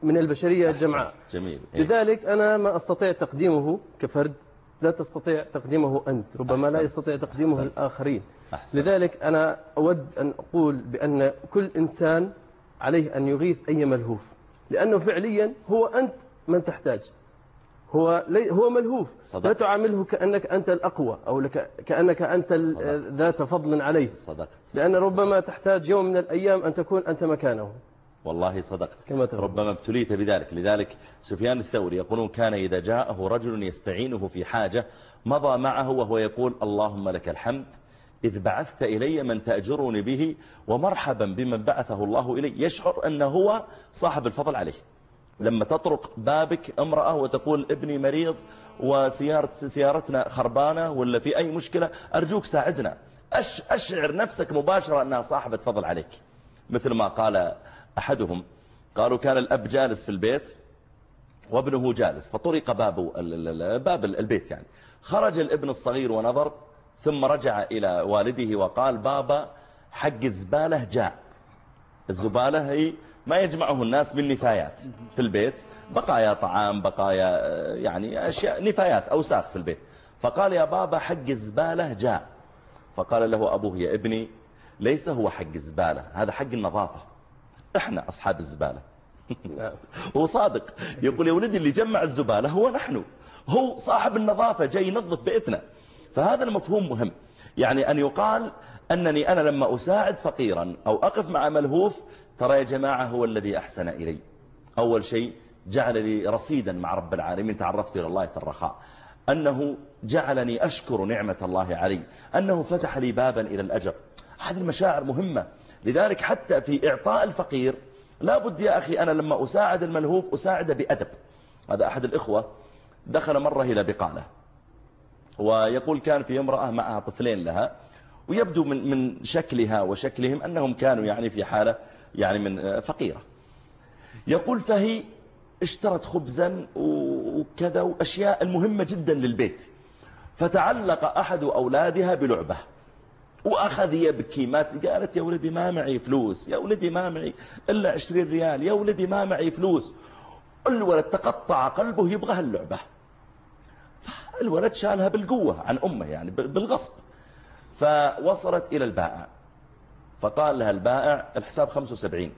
من البشرية الجمعاء جميل. إيه. لذلك أنا ما أستطيع تقديمه كفرد. لا تستطيع تقديمه أنت ربما لا أحسنت. يستطيع تقديمه أحسنت. الآخرين أحسنت. لذلك أنا أود أن أقول بأن كل إنسان عليه أن يغيث أي ملهوف لأنه فعليا هو أنت من تحتاج هو لي هو ملهوف صدقت. لا تعامله كأنك أنت الأقوى أو لك كأنك أنت صدقت. ذات فضل عليه صدقت لأن ربما تحتاج يوم من الأيام أن تكون أنت مكانه والله صدقت. كما تقول. ربما ابتليت بذلك. لذلك سفيان الثوري يقولون كان إذا جاءه رجل يستعينه في حاجة مضى معه وهو يقول اللهم لك الحمد إذ بعثت إلي من تأجرني به ومرحبا بمن بعثه الله إلي. يشعر أنه هو صاحب الفضل عليه. لما تطرق بابك امرأة وتقول ابني مريض وسيارة سيارتنا خربانة ولا في أي مشكلة أرجوك ساعدنا. أش أشعر نفسك مباشرة أنها صاحبة فضل عليك. مثل ما قال أحدهم. قالوا كان الأب جالس في البيت وابنه جالس فطرق باب باب البيت يعني. خرج الابن الصغير ونظر ثم رجع إلى والده وقال بابا حق الزبالة جاء. الزبالة هي ما يجمعه الناس من نفايات في البيت. بقايا طعام بقايا آه، يعني أشياء نفايات أوساخ في البيت. فقال يا بابا حق الزبالة جاء. فقال له أبوه يا ابني ليس هو حق الزبالة هذا حق النظافة. إحنا أصحاب الزبالة. [LAUGHS] هو صادق. يقول يا ولدي اللي جمع الزبالة هو نحن. هو صاحب النظافة جاي ينظف بيتنا. فهذا المفهوم مهم. يعني أن يقال أنني أنا لما أساعد فقيرا أو أقف مع ملهوف ترى يا جماعة هو الذي أحسن إلي. أول شيء جعل لي رصيدا مع رب العالمين تعرفت إلى الله في الرخاء. أنه جعلني أشكر نعمة الله علي. أنه فتح لي بابا إلى الأجر. هذه المشاعر مهمة. لذلك حتى في إعطاء الفقير لا بد يا أخي أنا لما أساعد الملهوف أساعده بأدب. هذا أحد الإخوة دخل مرة إلى بقالة ويقول كان في امرأة معها طفلين لها ويبدو من من شكلها وشكلهم أنهم كانوا يعني في حالة يعني من آه، فقيرة. يقول فهي اشترت خبزا وكذا وأشياء المهمة جدا للبيت فتعلق أحد أولادها بلعبة. وأخذ يبكي. ما قالت يا ولدي ما معي فلوس. يا ولدي ما معي إلا عشرين ريال. يا ولدي ما معي فلوس. الولد تقطع قلبه يبغى هاللعبة. الولد شالها بالقوة عن أمه يعني بالغصب. فوصلت إلى البائع. فقال لها البائع الحساب 75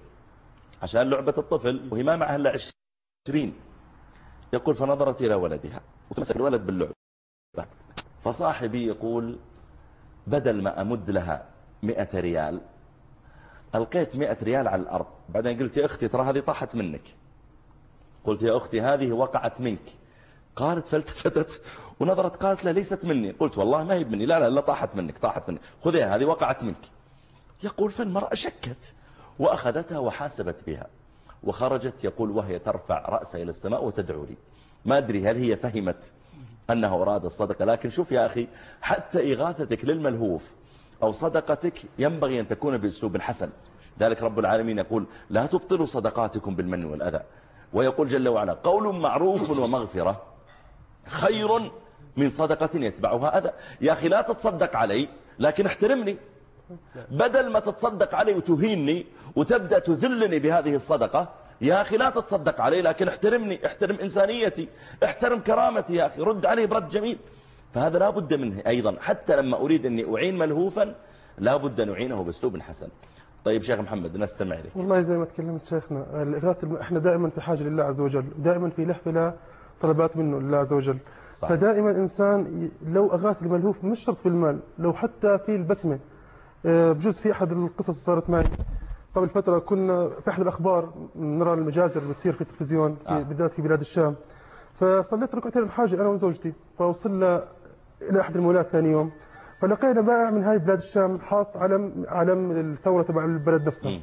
عشان لعبة الطفل وهي ما معها إلا 20 يقول فنظرت إلى ولدها. وتمسك الولد باللعبة. فصاحبي يقول بدل ما أمد لها 100 ريال ألقيت 100 ريال على الأرض. بعدين قلت يا أختي ترى هذه طاحت منك. قلت يا أختي هذه وقعت منك. قالت فالتفتت ونظرت قالت لا ليست مني. قلت والله ما هي مني لا لا لا طاحت منك طاحت منك. خذيها هذه وقعت منك. يقول فالمرأة شكت وأخذتها وحاسبت بها. وخرجت يقول وهي ترفع رأسها إلى السماء وتدعو لي. ما أدري هل هي فهمت أنه أراد الصدقة. لكن شوف يا أخي حتى إغاثتك للملهوف أو صدقتك ينبغي أن تكون بأسلوب حسن. ذلك رب العالمين يقول لا تبطلوا صدقاتكم بالمن والأذى. ويقول جل وعلا قول معروف ومغفرة خير من صدقة يتبعها أذى. يا أخي لا تتصدق علي لكن احترمني. بدل ما تتصدق علي وتهيني وتبدأ تذلني بهذه الصدقة يا أخي لا تتصدق علي لكن احترمني احترم إنسانيتي احترم كرامتي يا أخي رد علي برد جميل. فهذا لا بد منه أيضا حتى لما أريد أني أعين ملهوفا لا بد أن أعينه بأسلوب حسن. طيب شيخ محمد نستمع إليك. والله زي ما تكلمت شيخنا الإغاثة إحنا دائما في حاجة لله عز وجل دائما في لهفة طلبات منه لله عز وجل. صح. فدائما إنسان ي- لو أغاث الملهوف مش شرط في المال لو حتى في البسمة. آه، بجوز في أحد القصص صارت معي. قبل فترة كنا في أحد الأخبار نرى المجازر اللي بتصير في التلفزيون في آه. بالذات في بلاد الشام. فصليت ركعتين الحاجة أنا وزوجتي فوصلنا إلى أحد المولات ثاني يوم. فلقينا بائع من هاي بلاد الشام حاط علم علم الثورة تبع البلد نفسها.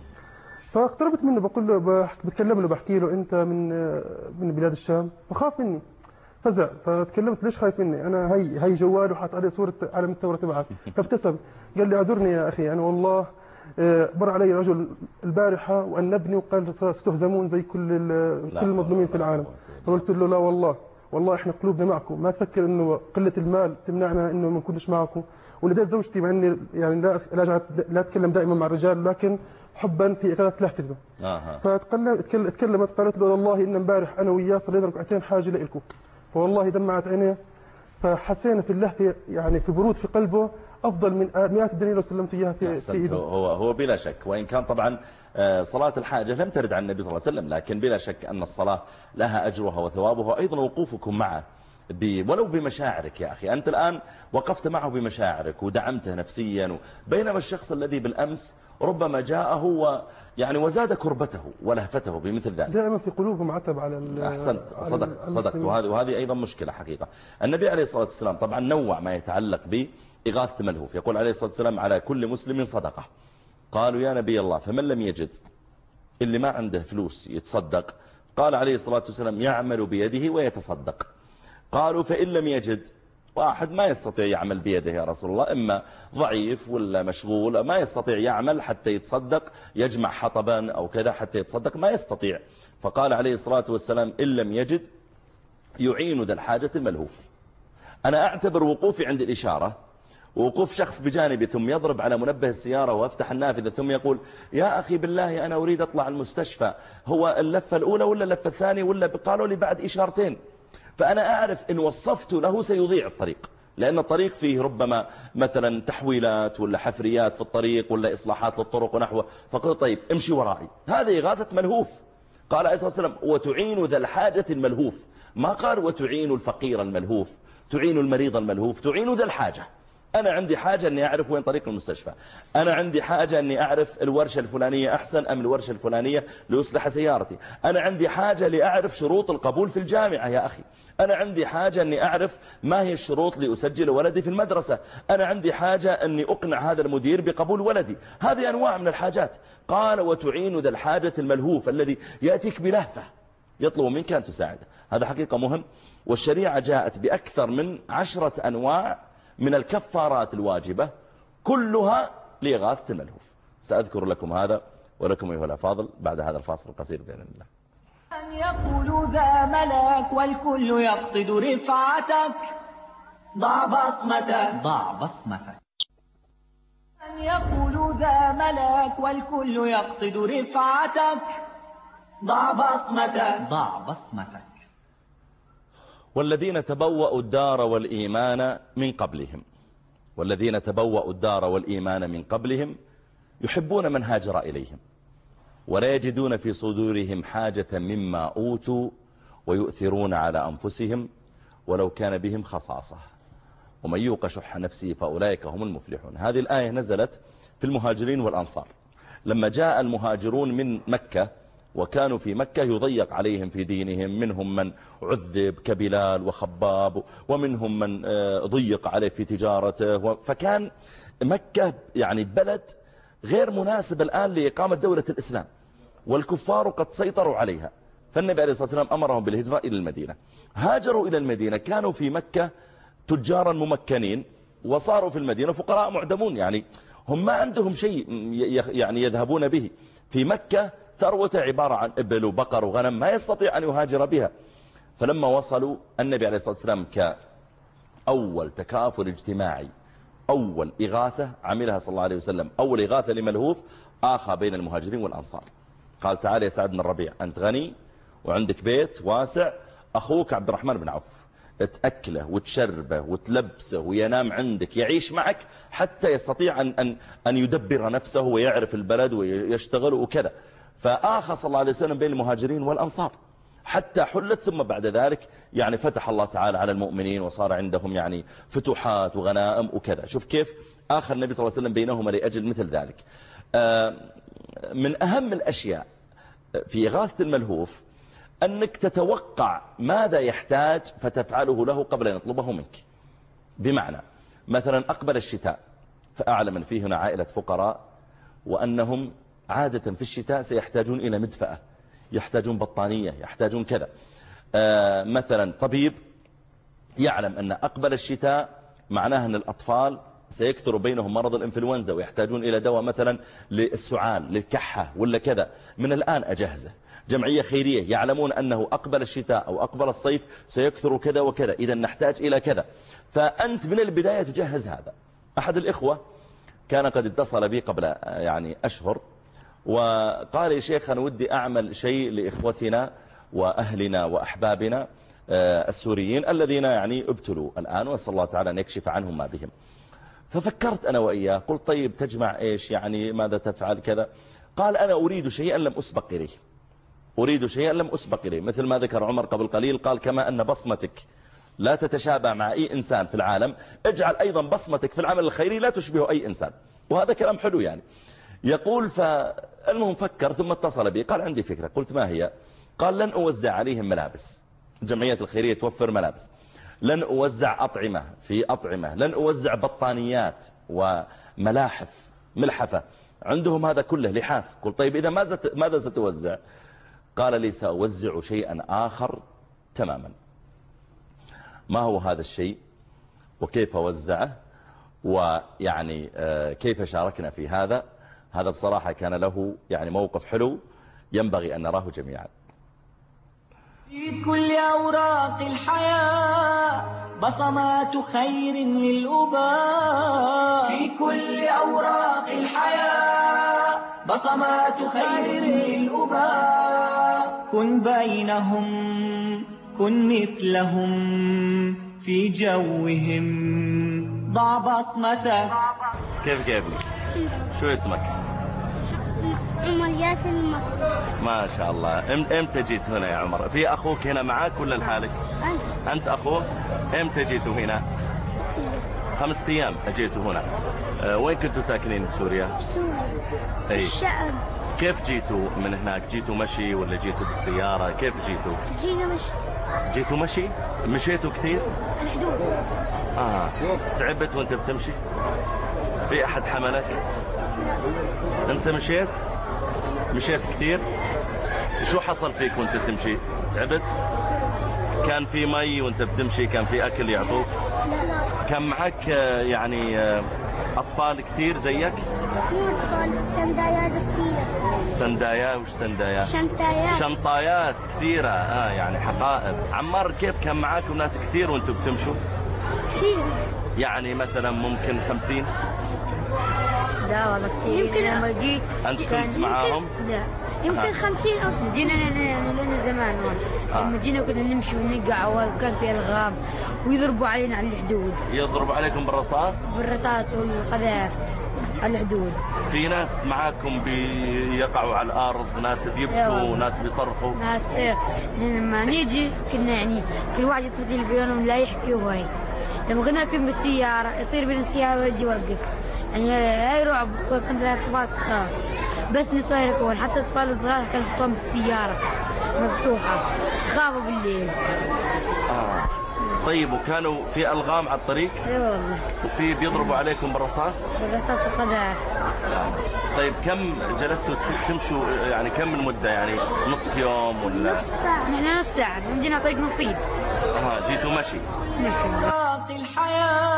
فاقتربت منه بقول له بتكلم له بحكي له أنت من من بلاد الشام. فخاف مني فزع فتكلمت ليش خايف مني؟ أنا هي هي جوال وحاط عليه صورة علم الثورة تبعك. [LAUGHS] فابتسم. قال لي أعذرني يا أخي أنا والله مر علي رجل البارحة وانبني وقال ستهزمون زي كل كل المظلومين في العالم. فقلت له لا والله والله إحنا قلوبنا معكم. ما تفكر إنه قلة المال تمنعنا إنه ما نكونش معكم. وناديت زوجتي مع إني يعني لا لا لا أتكلم دائما مع الرجال لكن حبا في اغاثه لهفته آه. فتكلمت تكلمت قالت له والله إن امبارح أنا وياه صلينا ركعتين حاجة لكم فوالله دمعت عينيه. فحسينا في اللهفة يعني في برود في قلبه أفضل من مئات الدنانير لو سلمت إياها في إيده. هو هو بلا شك. وإن كان طبعا آه، صلاة الحاجة لم ترد عن النبي صلى الله عليه وسلم لكن بلا شك أن الصلاة لها أجرها وثوابها وأيضا وقوفكم معه ب- ولو بمشاعرك يا أخي. أنت الآن وقفت معه بمشاعرك ودعمته نفسيا بينما الشخص الذي بالأمس ربما جاءه و يعني وزاد كربته ولهفته بمثل ذلك. دائما في قلوبهم عتب على ال- أحسنت. على صدقت صدقت. وهذه وهذه أيضا مشكلة حقيقة. النبي عليه الصلاة والسلام طبعا نوع ما يتعلق بإغاثة ملهوف يقول عليه الصلاة والسلام على كل مسلم صدقة. قالوا يا نبي الله فمن لم يجد اللي ما عنده فلوس يتصدق؟ قال عليه الصلاة والسلام يعمل بيده ويتصدق. قالوا فإن لم يجد واحد ما يستطيع يعمل بيده يا رسول الله إما ضعيف ولا مشغول ما يستطيع يعمل حتى يتصدق يجمع حطبا أو كذا حتى يتصدق ما يستطيع. فقال عليه الصلاة والسلام إن لم يجد يعين ذا الحاجة الملهوف. أنا أعتبر وقوفي عند الإشارة ووقوف شخص بجانبي ثم يضرب على منبه السيارة ويفتح النافذة ثم يقول يا أخي بالله أنا أريد أطلع المستشفى هو اللفة الأولى ولا اللفة الثانية ولا قالوا لي بعد إشارتين. فأنا أعرف إن وصفت له سيضيع الطريق لأن الطريق فيه ربما مثلا تحويلات ولا حفريات في الطريق ولا إصلاحات للطرق ونحوه فقلت طيب امشي ورائي هذه إغاثة ملهوف. قال عليه الصلاة والسلام وتعين ذا الحاجة الملهوف. ما قال وتعين الفقير الملهوف. تعين المريض الملهوف. تعين ذا الحاجة. أنا عندي حاجة أني أعرف وين طريق المستشفى. أنا عندي حاجة أني أعرف الورشة الفلانية أحسن أم الورشة الفلانية ليصلح سيارتي. أنا عندي حاجة لأعرف شروط القبول في الجامعة يا أخي. أنا عندي حاجة أني أعرف ما هي الشروط لأسجل ولدي في المدرسة. أنا عندي حاجة أني أقنع هذا المدير بقبول ولدي. هذه أنواع من الحاجات. قال وتعين ذا الحاجة الملهوف الذي يأتيك بلهفة. يطلب منك أن تساعده. هذا حقيقة مهم. والشريعة جاءت بأكثر من عشرة أنواع من الكفارات الواجبة كلها لإغاثة الملهوف. سأذكر لكم هذا ولكم أيها الأفاضل بعد هذا الفاصل القصير بإذن الله. أن يقول ذا ملك والكل يقصد رفعتك. ضع بصمتك. ضع بصمتك. أن يقول ذا ملك والكل يقصد رفعتك. ضع بصمتك. ضع بصمتك. والذين تبوأوا الدار والإيمان من قبلهم. والذين تبوأوا الدار والإيمان من قبلهم يحبون من هاجر إليهم ولا يجدون في صدورهم حاجة مما أوتوا ويؤثرون على أنفسهم ولو كان بهم خصاصة. ومن يوق شح نفسه فأولئك هم المفلحون. هذه الآية نزلت في المهاجرين والأنصار. لما جاء المهاجرون من مكة وكانوا في مكة يضيق عليهم في دينهم. منهم من عذب كبلال وخباب ومنهم من آه، ضيق عليه في تجارته. فكان مكة يعني بلد غير مناسب الآن لإقامة دولة الإسلام والكفار قد سيطروا عليها. فالنبي عليه الصلاة والسلام أمرهم بالهجرة إلى المدينة. هاجروا إلى المدينة كانوا في مكة تجارا ممكنين وصاروا في المدينة فقراء معدمون يعني هم ما عندهم شيء يعني يذهبون به. في مكة ثروته عبارة عن إبل وبقر وغنم ما يستطيع أن يهاجر بها. فلما وصلوا النبي عليه الصلاة والسلام كأول تكافل اجتماعي أول إغاثة عملها صلى الله عليه وسلم أول إغاثة لملهوف آخى بين المهاجرين والأنصار. قال تعالى يا سعد بن الربيع أنت غني وعندك بيت واسع أخوك عبد الرحمن بن عوف. تأكله وتشربه وتلبسه وينام عندك يعيش معك حتى يستطيع أن, أن, أن يدبر نفسه ويعرف البلد ويشتغل وكذا. فآخى صلى الله عليه وسلم بين المهاجرين والأنصار. حتى حلت ثم بعد ذلك يعني فتح الله تعالى على المؤمنين وصار عندهم يعني فتوحات وغنائم وكذا. شوف كيف آخر النبي صلى الله عليه وسلم بينهما لأجل مثل ذلك. آه، من أهم الأشياء في إغاثة الملهوف أنك تتوقع ماذا يحتاج فتفعله له قبل أن يطلبه منك. بمعنى مثلا أقبل الشتاء فأعلم أن فيه هنا عائلة فقراء وأنهم عادة في الشتاء سيحتاجون إلى مدفأة. يحتاجون بطانية يحتاجون كذا. آه مثلا طبيب يعلم أن أقبل الشتاء معناه أن الأطفال سيكثر بينهم مرض الإنفلونزا ويحتاجون إلى دواء مثلا للسعال للكحة ولا كذا. من الآن أجهزة جمعية خيرية يعلمون أنه أقبل الشتاء أو أقبل الصيف سيكثر كذا وكذا. إذا نحتاج إلى كذا. فأنت من البداية تجهز هذا. أحد الإخوة كان قد اتصل بي قبل يعني أشهر وقال يا شيخ أنا ودي أعمل شيء لإخوتنا وأهلنا وأحبابنا آه، السوريين الذين يعني ابتلوا الآن وصلى الله تعالى أن يكشف عنهم ما بهم. ففكرت أنا وإياه قلت طيب تجمع إيش؟ يعني ماذا تفعل؟ كذا. قال أنا أريد شيئا لم أسبق إليه. أريد شيئا لم أسبق إليه. مثل ما ذكر عمر قبل قليل قال كما أن بصمتك لا تتشابه مع أي إنسان في العالم اجعل أيضا بصمتك في العمل الخيري لا تشبه أي إنسان. وهذا كلام حلو يعني. يقول فالمهم فكر ثم اتصل بي قال عندي فكرة. قلت ما هي؟ قال لن أوزع عليهم ملابس. الجمعية الخيرية توفر ملابس. لن أوزع أطعمة في أطعمة. لن أوزع بطانيات وملاحف ملحفة. عندهم هذا كله لحاف. قلت طيب إذا ماذا ستوزع؟ قال لي سأوزع شيئا آخر تماما. ما هو هذا الشيء؟ وكيف وزعه ويعني آه، كيف شاركنا في هذا؟ هذا بصراحة كان له يعني موقف حلو ينبغي أن نراه جميعا. في كل أوراق الحياة بصمات خير للأباء. في كل أوراق الحياة بصمات خير للأباء. كن بينهم كن مثلهم في جوهم. ضع بصمتك. كيف كيف؟ شو اسمك؟ أم الياسر المصري. ما شاء الله. إم- إمتى جيت هنا يا عمر؟ في أخوك هنا معاك ولا لحالك؟ أنت أنت اخوه إمتى جيتوا هنا؟ خمسة أيام. جيتوا هنا. أه، وين كنتوا ساكنين بسوريا سوري أي. الشعب. كيف جيتوا من هناك؟ جيتوا مشي ولا جيتوا بالسيارة؟ كيف جيتوا؟ جينا مش جيتوا مشي؟ مشيتوا كثير؟ الحدود آه. تعبت وأنت بتمشي؟ في أحد حملك أنت مشيت؟ مشيت كثير؟ شو حصل فيك وأنت تمشي تعبت؟ كان في مي وأنت بتمشي كان في أكل يعطوك؟ كان معك آه، يعني آه، أطفال كثير زيك؟ أطفال سندايات كثيرة سندايا؟ وش سندايا؟ شنطايات. شنطايات كثيرة آه يعني حقائب. عمار كيف كان معاكم ناس كثير وأنتم بتمشوا؟ كثير. يعني مثلا ممكن خمسين؟ لا والله كثير يمكن- لما جيت أنت كنت معاهم؟ لا. يمكن خمسين أو ستين. جينا لنا زمان آه. لما جينا كنا نمشي ونقع وكان في ألغام ويضربوا علينا على الحدود. يضرب عليكم بالرصاص؟ بالرصاص والقذائف على الحدود. في ناس معاكم بيقعوا على الأرض ناس بيبكوا والله. ناس بيصرخوا. ناس إيه، لما نيجي كنا يعني كل واحد يطفي تلفزيونه لا يحكي وهاي لما كنا راكبين بالسيارة يطير بين السيارة ويجي يوقف. يعني هاي رعب كنت الأطفال تخاف. بس نسوان يركبون حتى الأطفال الصغار كانوا يحطون بالسيارة مفتوحة خافوا بالليل. آه. طيب وكانوا في ألغام على الطريق؟ إي والله. وفي بيضربوا عليكم بالرصاص؟ بالرصاص والقذائف طيب كم جلستوا تمشوا؟ يعني كم المده يعني نصف يوم ولا؟ نص ساعة. نحن نص ساعة. عندنا طريق نصيب. آه جيتوا مشي. مشي. باقي الحياة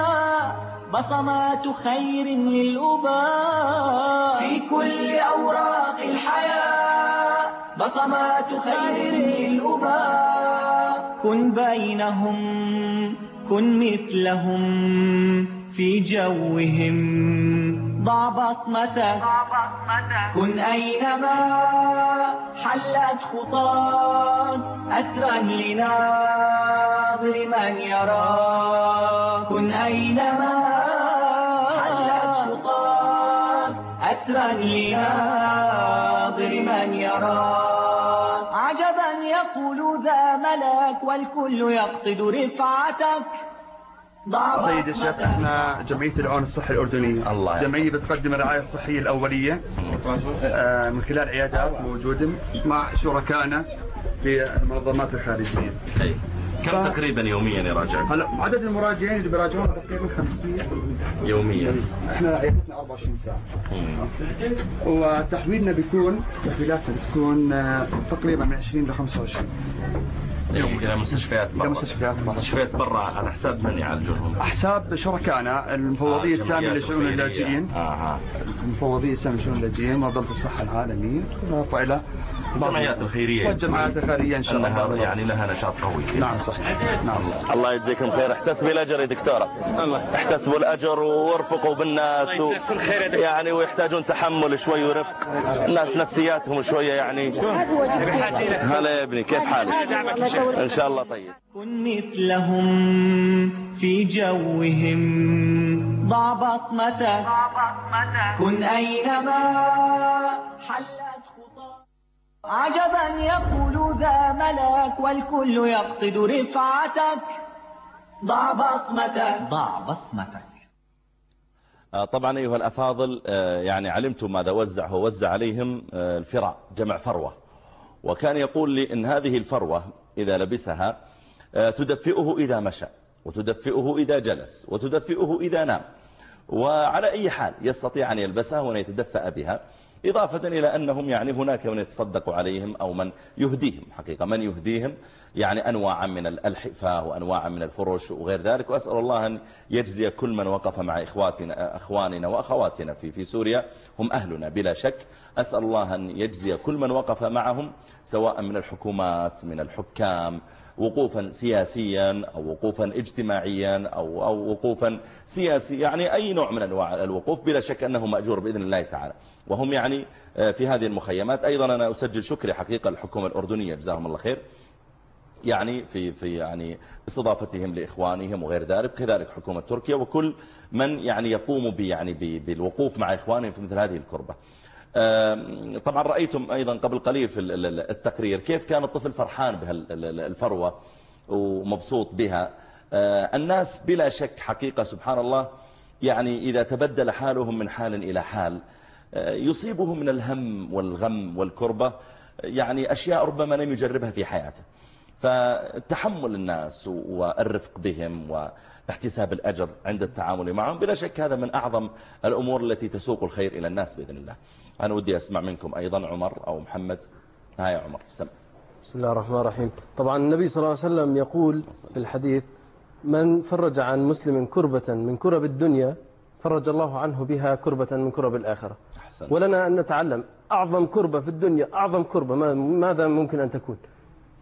بصمات خير للأباء في كل أوراق الحياة. بصمات خير للأباء كن بينهم كن مثلهم في جوهم. ضع بصمتك كن أينما حلت خطاك. أسرا لناظر من يراك. كن أينما أسرا لناظر من يراك عجبا يقول ذا ملك والكل يقصد رفعتك. ضع سيد الشيخ إحنا جمعية العون الصحي الاردنيه الله. جمعية بتقدم الرعايه الصحيه الأولية آه، من خلال عيادات موجودة مع شركائنا في المنظمات الخارجية. أي. كم تقريبا يوميا يراجعون هلا عدد المراجعين اللي بيراجعونا تقريبا 500 يوميا. إحنا عيادتنا 24 ساعة. وتحويلنا بيكون تحويلاتنا بتكون آه، تقريبا من 20 ل 25 إلى مستشفيات برا. مستشفيات برا. مستشفيات برا على حساب من يعالجونهم؟ احساب شركائنا المفوضية آه، الساميه جمعيات لشؤون خيرية. اللاجئين. آه المفوضية الساميه لشؤون اللاجئين منظمه الصحة العالميه إضافة إلى الجمعيات الخيرية. والجمعيات الخيرية إن شاء الله الله. يعني لها نشاط قوي. نعم صحيح. نعم صحيح. الله يجزيكم خير. احتسبي الأجر يا دكتورة. احتسبوا الأجر وارفقوا بالناس و... يعني ويحتاجون تحمل شوي ورفق. الناس نفسياتهم شوية يعني. هلا يا ابني كيف حالك؟ إن شاء الله طيب. كن مثلهم في جوهم. ضع بصمتك كن أينما حلت خطاك عجبا يقول ذا ملك والكل يقصد رفعتك. ضع بصمتك. ضع بصمتك. آه، طبعا أيها الأفاضل آه، يعني علمتم ماذا وزع هو وزع عليهم آه، الفراء جمع فروة. وكان يقول لي إن هذه الفروة إذا لبسها تدفئه إذا مشى وتدفئه إذا جلس وتدفئه إذا نام. وعلى أي حال يستطيع أن يلبسها وأن يتدفأ بها. إضافة إلى أنهم يعني هناك من يتصدق عليهم أو من يهديهم. حقيقة من يهديهم يعني أنواعا من الألحفة وأنواعا من الفرش وغير ذلك. وأسأل الله أن يجزي كل من وقف مع إخواتنا أخواننا وأخواتنا في في سوريا. هم أهلنا بلا شك. أسأل الله أن يجزي كل من وقف معهم سواء من الحكومات من الحكام وقوفا سياسيا أو وقوفا اجتماعيا أو, أو وقوفا سياسي يعني أي نوع من أنواع الوقوف بلا شك أنه مأجور بإذن الله تعالى. وهم يعني آه، في هذه المخيمات. أيضا أنا أسجل شكري حقيقة للحكومة الأردنية جزاهم الله خير. يعني في في يعني استضافتهم لإخوانهم وغير ذلك كذلك حكومة تركيا وكل من يعني يقوم ب يعني ب- بالوقوف مع إخوانهم في مثل هذه الكربة. طبعا رأيتم أيضا قبل قليل في ال- ال- التقرير كيف كان الطفل فرحان بهالفروة ومبسوط بها. آه، الناس بلا شك حقيقة سبحان الله يعني إذا تبدل حالهم من حال إلى حال آه، يصيبهم من الهم والغم والكربة يعني أشياء ربما لم يجربها في حياته. فتحمل الناس والرفق بهم واحتساب الأجر عند التعامل معهم بلا شك هذا من أعظم الأمور التي تسوق الخير إلى الناس بإذن الله. أنا ودي أسمع منكم أيضا عمر أو محمد. ها يا عمر سم. بسم الله الرحمن الرحيم. طبعا النبي صلى الله عليه وسلم يقول في الحديث من فرج عن مسلم كربة من كرب الدنيا فرج الله عنه بها كربة من كرب الآخرة. أحسن. ولنا أن نتعلم أعظم كربة في الدنيا أعظم كربة. ما- ماذا ممكن أن تكون؟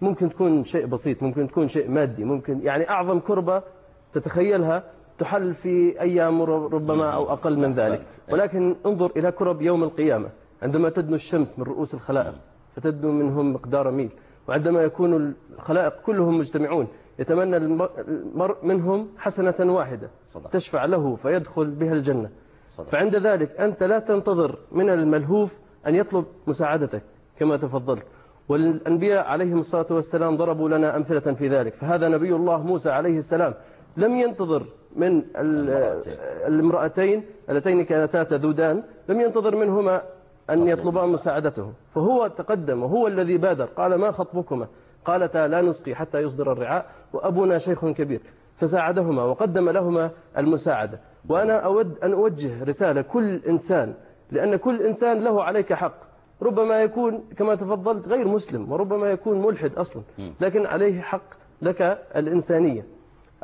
ممكن تكون شيء بسيط ممكن تكون شيء مادي ممكن يعني أعظم كربة تتخيلها تحل في أيام ربما أو أقل من ذلك. ولكن انظر إلى كرب يوم القيامة. عندما تدنو الشمس من رؤوس الخلائق فتدنو منهم مقدار ميل. وعندما يكون الخلائق كلهم مجتمعون يتمنى الم- المرء منهم حسنة واحدة صدق. تشفع له فيدخل بها الجنة. صدق. فعند ذلك أنت لا تنتظر من الملهوف أن يطلب مساعدتك كما تفضلت. والأنبياء عليهم الصلاة والسلام ضربوا لنا أمثلة في ذلك. فهذا نبي الله موسى عليه السلام. لم ينتظر من ال- المرأتين. اللتين كانتا تذودان لم ينتظر منهما أن يطلبا مساعدته. فهو تقدم وهو الذي بادر قال ما خطبكما؟ قالتا لا نسقي حتى يصدر الرعاء وأبونا شيخ كبير. فساعدهما وقدم لهما المساعدة. وأنا أود أن أوجه رسالة كل إنسان لأن كل إنسان له عليك حق. ربما يكون كما تفضلت غير مسلم وربما يكون ملحد أصلا. لكن عليه حق لك الإنسانية.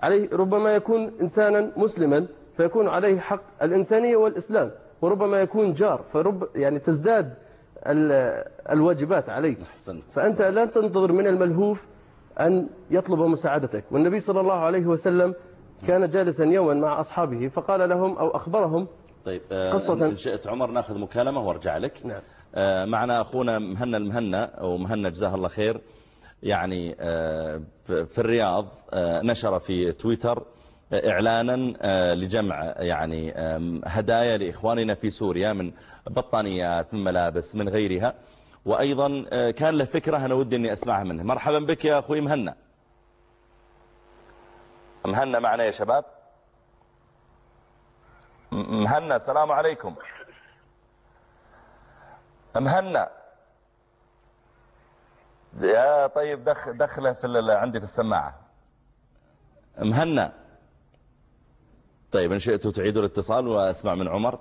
عليه ربما يكون إنسانا مسلما فيكون عليه حق الإنسانية والإسلام وربما يكون جار فرب يعني تزداد ال- الواجبات أحسنت فأنت لا تنتظر من الملهوف أن يطلب مساعدتك. والنبي صلى الله عليه وسلم كان جالسا يوما مع أصحابه فقال لهم أو أخبرهم طيب آه، قصة- شئت عمر ناخذ مكالمة وأرجع لك. نعم. آه، معنا أخونا مهنا المهنا ومهنا جزاه الله خير. يعني آه، في الرياض آه، نشر في تويتر آه، إعلانا لجمع يعني هدايا لإخواننا في سوريا من بطانيات من ملابس من غيرها. وأيضا كان له فكرة أنا ودي أني أسمعها منه. مرحبا بك يا أخوي مهنا. مهنا معنا يا شباب. مهنا السلام عليكم. مهنا. يا طيب دخ دخله في عندي في السماعة. مهنا. طيب إن شئتوا تعيدوا الاتصال وأسمع من عمر.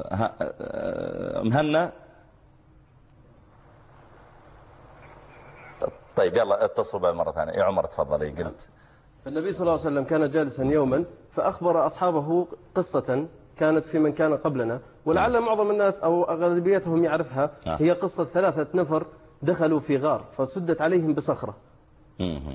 آه، مهنا. طيب يلا اتصلوا بها مرة ثانية. يا عمر تفضلي قلت. فالنبي صلى الله عليه وسلم كان جالسا يوما فأخبر أصحابه قصة كانت في من كان قبلنا ولعل معظم الناس أو أغلبيتهم يعرفها. آه. هي قصة ثلاثة نفر دخلوا في غار فسدت عليهم بصخرة.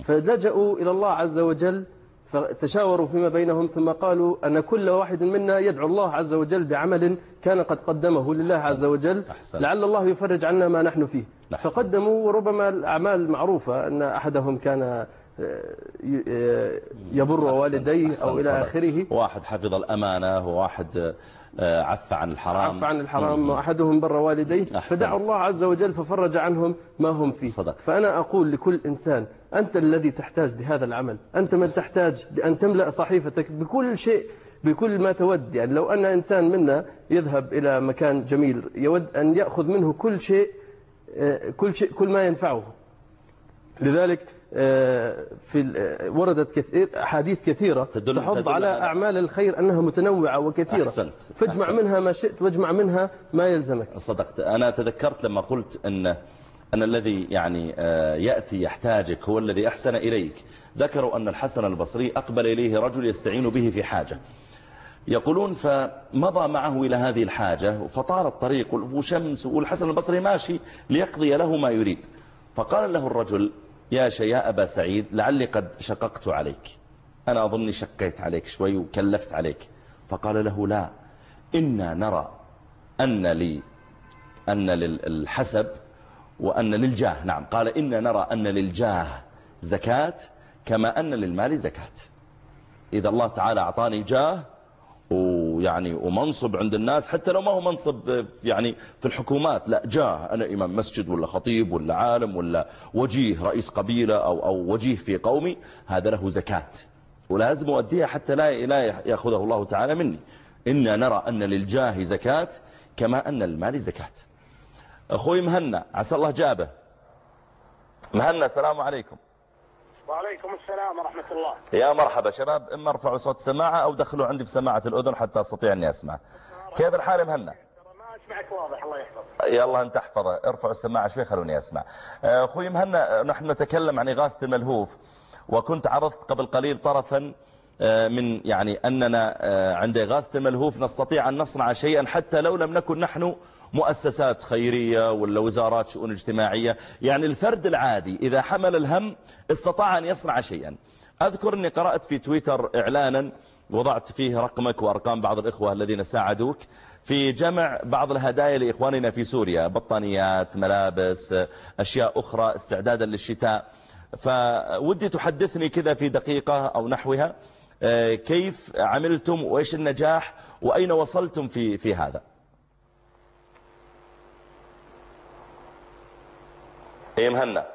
فلجأوا إلى الله عز وجل فتشاوروا فيما بينهم ثم قالوا أن كل واحد منا يدعو الله عز وجل بعمل كان قد قدمه لله عز وجل أحسن. لعل الله يفرج عنا ما نحن فيه أحسن. فقدموا وربما الأعمال معروفة أن أحدهم كان آه، آه، يبر والديه أو إلى. آخره واحد حفظ الأمانة وواحد آه، عف عن الحرام. عف عن الحرام. وأحدهم بر والديه. فدعوا الله عز وجل ففرج عنهم ما هم فيه. صدق. فأنا أقول لكل إنسان أنت الذي تحتاج لهذا العمل. أنت من تحتاج لأن تملأ صحيفتك بكل شيء بكل ما تود. يعني لو أن إنسان منا يذهب إلى مكان جميل يود أن يأخذ منه كل شيء آه، كل شيء كل ما ينفعه. لذلك آه، في ال- آه، وردت كثير أحاديث كثيرة تدل- تحض تدل على أعمال الخير أنها متنوعة وكثيرة. أحسنت. فاجمع أحسنت. منها ما شئت واجمع منها ما يلزمك. صدقت. أنا تذكرت لما قلت أن أن الذي يعني آه، يأتي يحتاجك هو الذي أحسن إليك. ذكروا أن الحسن البصري أقبل إليه رجل يستعين به في حاجة. يقولون فمضى معه إلى هذه الحاجة فطال الطريق وشمس والحسن البصري ماشي ليقضي له ما يريد. فقال له الرجل يا شيء يا أبا سعيد لعلي قد شققت عليك. أنا أظني شقيت عليك شوي وكلفت عليك. فقال له لا إنا نرى أن لي أن للحسب وأن للجاه. نعم قال إنا نرى أن للجاه زكاة كما أن للمال زكاة. إذا الله تعالى أعطاني جاه ويعني ومنصب عند الناس حتى لو ما هو منصب يعني في الحكومات لا جاه أنا إمام مسجد ولا خطيب ولا عالم ولا وجيه رئيس قبيلة أو, أو وجيه في قومي هذا له زكاة. ولازم أؤديها حتى لا لا يأخذه الله تعالى مني. إنا نرى أن للجاه زكاة كما أن للمال زكاة. أخوي مهنا عسى الله جابه. مهنا السلام عليكم. وعليكم السلام ورحمة الله. يا مرحبا شباب إما ارفعوا صوت السماعة أو دخلوا عندي في سماعة الأذن حتى أستطيع أني أسمع. كيف الحال يا مهنا؟ ما أسمعك واضح الله يحفظك. يلا أنت احفظه ارفعوا السماعة شوي خلوني أسمع. أخوي مهنا نحن نتكلم عن إغاثة الملهوف وكنت عرضت قبل قليل طرفا آه، من يعني أننا آه، عند إغاثة الملهوف نستطيع أن نصنع شيئا حتى لو لم نكن نحن مؤسسات خيرية ولا وزارات شؤون اجتماعية. يعني الفرد العادي إذا حمل الهم استطاع أن يصنع شيئا. أذكر أني قرأت في تويتر إعلانا وضعت فيه رقمك وأرقام بعض الإخوة الذين ساعدوك في جمع بعض الهدايا لإخواننا في سوريا بطانيات ملابس أشياء أخرى استعدادا للشتاء. فودي تحدثني كذا في دقيقة أو نحوها آه، كيف عملتم وإيش النجاح وأين وصلتم في في هذا؟ إيه مهنا؟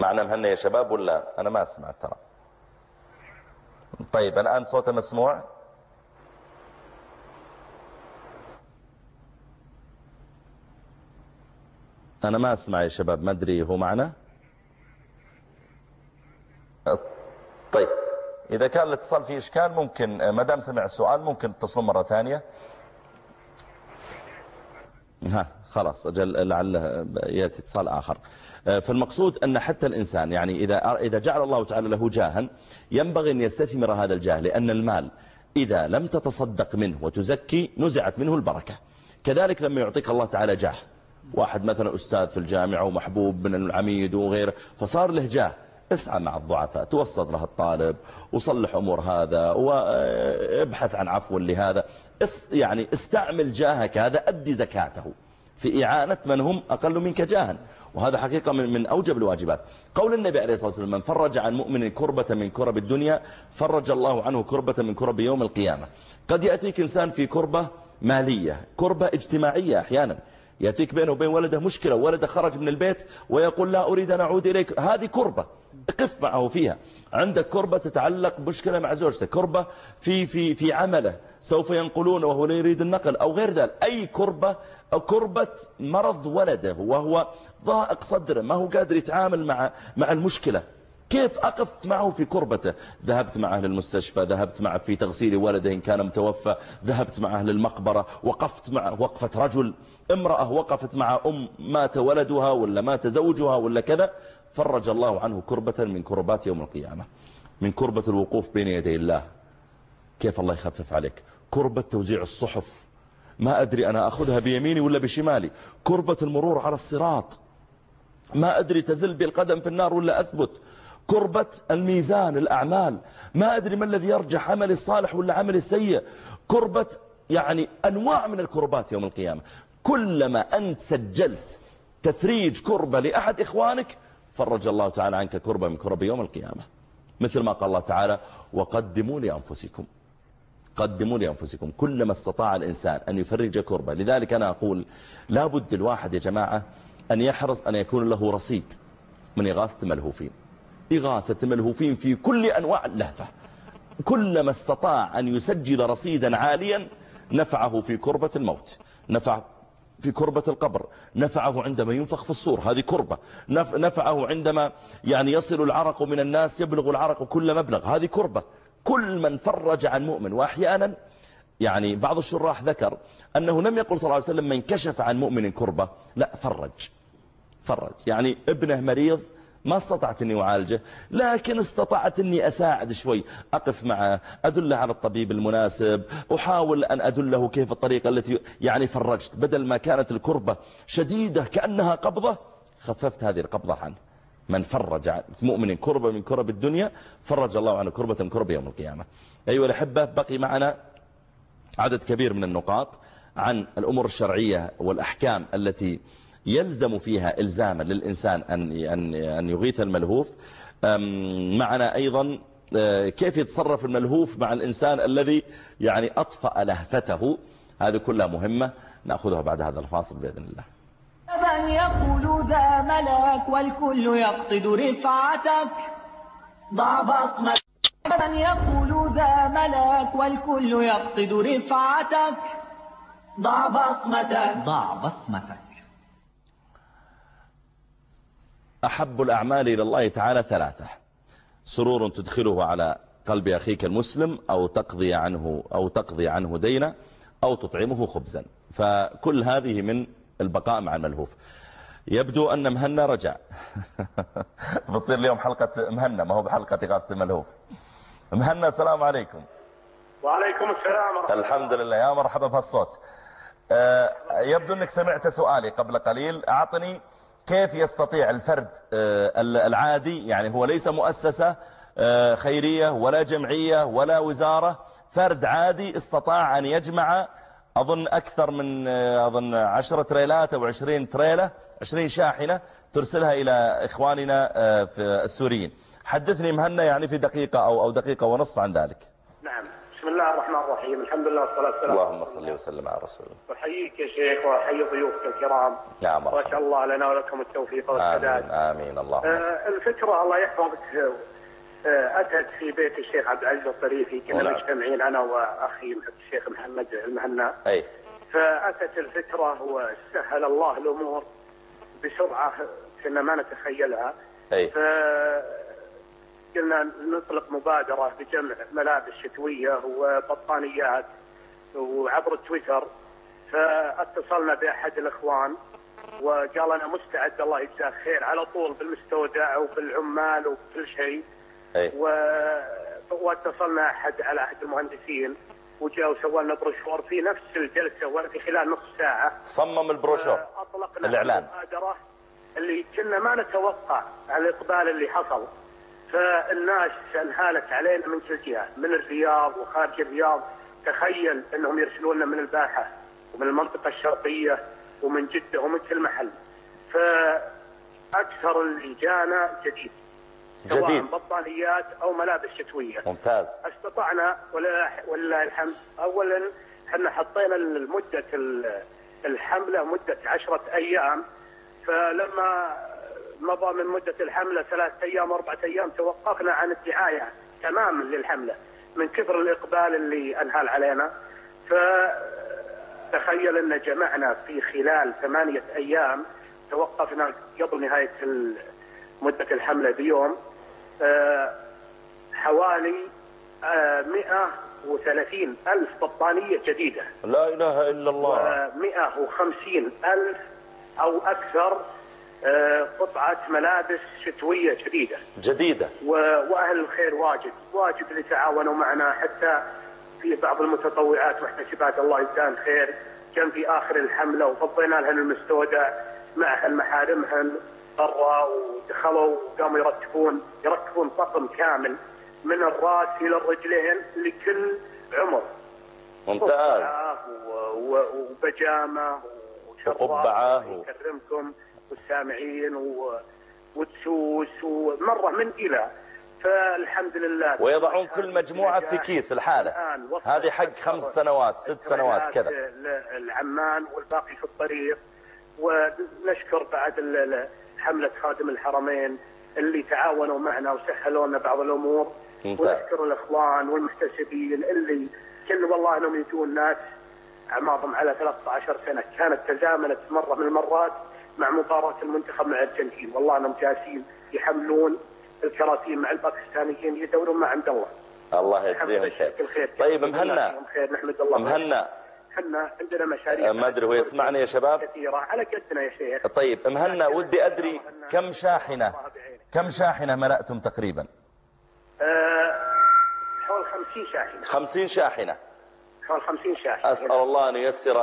معنا مهنا يا شباب ولا أنا ما أسمع ترى؟ طيب الآن صوته مسموع؟ أنا ما أسمع يا شباب ما أدري هو معنا؟ طيب إذا كان الاتصال فيه إشكال ممكن ما دام سمع السؤال ممكن تتصلون مرة ثانية. ها خلاص أجل لعله يأتي اتصال آخر. فالمقصود أن حتى الإنسان يعني إذا إذا جعل الله تعالى له جاها ينبغي أن يستثمر هذا الجاه لأن المال إذا لم تتصدق منه وتزكي نزعت منه البركة. كذلك لما يعطيك الله تعالى جاه. واحد مثلا أستاذ في الجامعة ومحبوب من العميد وغيره فصار له جاه. اسعى مع الضعفاء توسط له الطالب وصلح أمور هذا وابحث عن عفو لهذا. يعني استعمل جاهك هذا أدي زكاته. في إعانة من هم أقل منك جاها. وهذا حقيقة من, من أوجب الواجبات. قول النبي عليه الصلاة والسلام من فرج عن مؤمن كربة من كرب الدنيا فرج الله عنه كربة من كرب يوم القيامة. قد يأتيك إنسان في كربة مالية كربة اجتماعية أحيانا. يأتيك بينه وبين ولده مشكلة ولده خرج من البيت ويقول لا أريد أن أعود إليك. هذه كربة قف معه فيها. عندك كربة تتعلق بمشكلة مع زوجته كربة في, في, في عمله سوف ينقلونه وهو لا يريد النقل أو غير ذلك. أي كربة؟ أو كربة مرض ولده وهو ضائق صدره ما هو قادر يتعامل مع, مع المشكلة. كيف أقف معه في كربته؟ ذهبت معه للمستشفى ذهبت معه في تغسيل ولده إن كان متوفى ذهبت معه للمقبرة وقفت معه وقفة رجل. امرأة وقفت مع أم مات ولدها ولا مات زوجها ولا كذا فرج الله عنه كربة من كربات يوم القيامة من كربة الوقوف بين يدي الله. كيف الله يخفف عليك؟ كربة توزيع الصحف. ما أدري أنا أخذها بيميني ولا بشمالي. كربة المرور على الصراط. ما أدري تزل بالقدم في النار ولا أثبت. كربة الميزان الأعمال. ما أدري ما الذي يرجح عمل الصالح ولا عمل السيء. كربة يعني أنواع من الكربات يوم القيامة. كلما أنت سجلت تفريج كربة لأحد إخوانك فرج الله تعالى عنك كربة من كرب يوم القيامة. مثل ما قال الله تعالى وقدموا لأنفسكم. قدموا لأنفسكم. كلما استطاع الإنسان أن يفرج كربة. لذلك أنا أقول لابد الواحد يا جماعة أن يحرص أن يكون له رصيد من إغاثة الملهوفين إغاثة الملهوفين في كل أنواع اللهفة. كلما استطاع أن يسجل رصيدا عاليا نفعه في كربة الموت. نفع في كربة القبر نفعه عندما ينفخ في الصور هذه كربة. نفعه عندما يعني يصل العرق من الناس يبلغ العرق كل مبلغ هذه كربة. كل من فرج عن مؤمن. وأحيانا يعني بعض الشراح ذكر أنه لم يقل صلى الله عليه وسلم من كشف عن مؤمن كربة لا فرج. فرج. يعني ابنه مريض ما استطعت أني أعالجه لكن استطعت أني أساعد شوي أقف معه أدله على الطبيب المناسب أحاول أن أدله كيف الطريقة التي يعني فرجت بدل ما كانت الكربة شديدة كأنها قبضة خففت هذه القبضة عنه. من فرج عن مؤمن كربة من كرب الدنيا فرج الله عنه كربة من كرب يوم القيامة. أيها الأحبة بقي معنا عدد كبير من النقاط عن الأمور الشرعية والأحكام التي يلزم فيها إلزاما للإنسان أن, أن, أن يغيث الملهوف. معنا أيضا آه، كيف يتصرف الملهوف مع الإنسان الذي يعني أطفأ لهفته؟ هذه كلها مهمة نأخذها بعد هذا الفاصل بإذن الله. من يقول ذا ملك والكل يقصد رفعتك؟ ضع بصمتك من يقول ذا ملك والكل يقصد رفعتك؟ ضع بصمتك ضع بصمتك أحب الأعمال إلى الله تعالى ثلاثة. سرور تدخله على قلب أخيك المسلم أو تقضي عنه أو تقضي عنه دينا أو تطعمه خبزا. فكل هذه من البقاء مع الملهوف. يبدو أن مهنا رجع. [LAUGHS] بتصير اليوم حلقة مهنا ما هو بحلقة إغاثة الملهوف. مهنا السلام عليكم. وعليكم السلام ورحمة الحمد لله يا مرحبا بهالصوت. آه، يبدو أنك سمعت سؤالي قبل قليل. أعطني كيف يستطيع الفرد آه، العادي يعني هو ليس مؤسسة آه، خيرية ولا جمعية ولا وزارة فرد عادي استطاع أن يجمع أظن أكثر من آه، أظن عشرة تريلات أو عشرين تريلة عشرين شاحنة ترسلها إلى إخواننا في السوريين. حدثني مهنا يعني في دقيقة أو دقيقة ونصف عن ذلك. بسم الله الرحمن الرحيم. الحمد لله والصلاة والسلام. اللهم صل وسلم على رسول الله. أحييك يا شيخ وأحيي ضيوفك الكرام. يا مرحبا وأسأل الله لنا ولكم التوفيق والسداد. آمين. آمين. اللهم آه، الفكرة الله يحفظك. آه، أتت في بيت الشيخ عبد العزيز الطريفي كنا نعم. مجتمعين أنا وأخي الشيخ محمد المهنا. أي. فأتت الفكرة وسهل الله الأمور بسرعة كنا ما نتخيلها. أي. قلنا نطلق مبادرة بجمع ملابس شتوية وبطانيات وعبر التويتر فاتصلنا بأحد الإخوان وقال أنا مستعد الله يجزاه خير على طول بالمستودع وبالعمال وبكل شيء. أي. و... واتصلنا أحد على أحد المهندسين وجاء وسوى لنا بروشور في نفس الجلسة ولا في خلال نص ساعة. صمم البروشور أطلقنا الإعلان. المبادرة اللي كنا ما نتوقع على الإقبال اللي حصل. فالناس انهالت علينا من كل جهة من الرياض وخارج الرياض. تخيل أنهم يرسلون لنا من الباحة ومن المنطقة الشرقية ومن جدة ومن كل محل. فأكثر اللي جانا جديد سواء جديد. بطانيات أو ملابس شتوية. ممتاز. استطعنا ولا ولله الحمد. اولا إحنا حطينا ال- الحملة مدة عشرة أيام. فلما مضى من مدة الحملة ثلاثة أيام أربعة أيام توقفنا عن الدعاية تماما للحملة من كثر الإقبال اللي أنهال علينا. فتخيل أن جمعنا في خلال ثمانية أيام توقفنا قبل نهاية ال- مدة الحملة بيوم آه، حوالي آه، 130 ألف بطانية جديدة. لا إله إلا الله. و150 ألف أو أكثر آه، قطعة ملابس شتوية جديدة. جديدة. وأهل الخير واجد واجد اللي تعاونوا معنا حتى في بعض المتطوعات محتسبات الله يجزاهن خير. كان في آخر الحملة وفضينا لهن المستودع مع أهل محارمهن برا ودخلوا وقاموا يرتبون يركبون طقم كامل من الراس إلى الرجلين لكل عمر. ممتاز. قبعة و- و- وبجامة وشراب وقبعة و- يكرمكم. والسامعين و... وتسوس ومرة من إلى. فالحمد لله. ويضعون كل مجموعة في كيس الحالة هذه حق خمس سنوات ست سنوات كذا. العمان والباقي في الطريق. ونشكر بعد حملة خادم الحرمين اللي تعاونوا معنا وسهلوا لنا بعض الأمور. ممتاز. ونشكر الإخوان والمحتسبين اللي كل والله أنهم يجون ناس أعمارهم على 13 سنة. كانت تزامنت مرة من المرات. مع مباراة المنتخب مع الأرجنتين. والله أنهم جالسين يحملون الكراتين مع الباكستانيين يدورون ما عند الله. الله يجزيهم خير. الخير. طيب مهنا نحمد الله. مهنا إحنا عندنا مشاريع. ما أدري هو يسمعني يا شباب؟ كثيرة. على قدنا يا شيخ. طيب مهنا ودي أدري كم شاحنة. كم شاحنة ملأتم تقريبا؟ آه، حول 50 شاحنة. خمسين شاحنة. حول 50 شاحنة. أسأل الله أن ييسر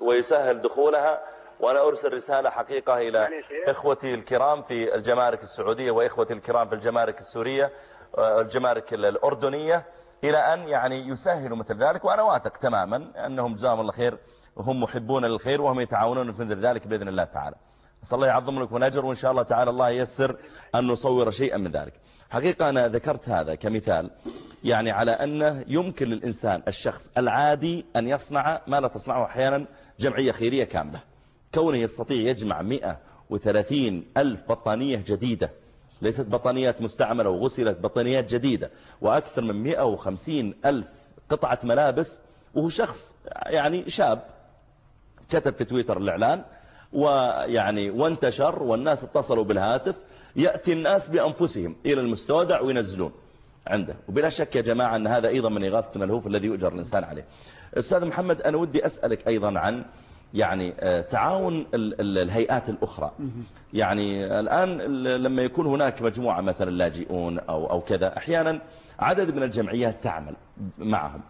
ويسهل دخولها. وأنا أرسل رسالة حقيقة إلى إخوتي الكرام في الجمارك السعودية وإخوتي الكرام في الجمارك السورية آه، الجمارك الأردنية إلى أن يعني يسهلوا مثل ذلك وأنا واثق تماما أنهم جزاهم الله خير وهم محبون للخير وهم يتعاونون في مثل ذلك بإذن الله تعالى. أسأل الله يعظم لكم الأجر وإن شاء الله تعالى الله ييسر أن نصور شيئا من ذلك. حقيقة أنا ذكرت هذا كمثال يعني على أنه يمكن للإنسان الشخص العادي أن يصنع ما لا تصنعه أحيانا جمعية خيرية كاملة. كونه يستطيع يجمع 130 ألف بطانية جديدة. ليست بطانيات مستعملة وغسلت بطانيات جديدة. وأكثر من 150 ألف قطعة ملابس. وهو شخص يعني شاب. كتب في تويتر الإعلان. ويعني وانتشر. والناس اتصلوا بالهاتف. يأتي الناس بأنفسهم إلى المستودع وينزلون عنده. وبلا شك يا جماعة أن هذا أيضا من إغاثة الملهوف الذي يؤجر الإنسان عليه. أستاذ محمد أنا ودي أسألك أيضا عن يعني آه، تعاون ال- ال- الهيئات الأخرى. يعني الآن ال- لما يكون هناك مجموعة مثلا لاجئون أو, أو كذا أحيانا عدد من الجمعيات تعمل معهم.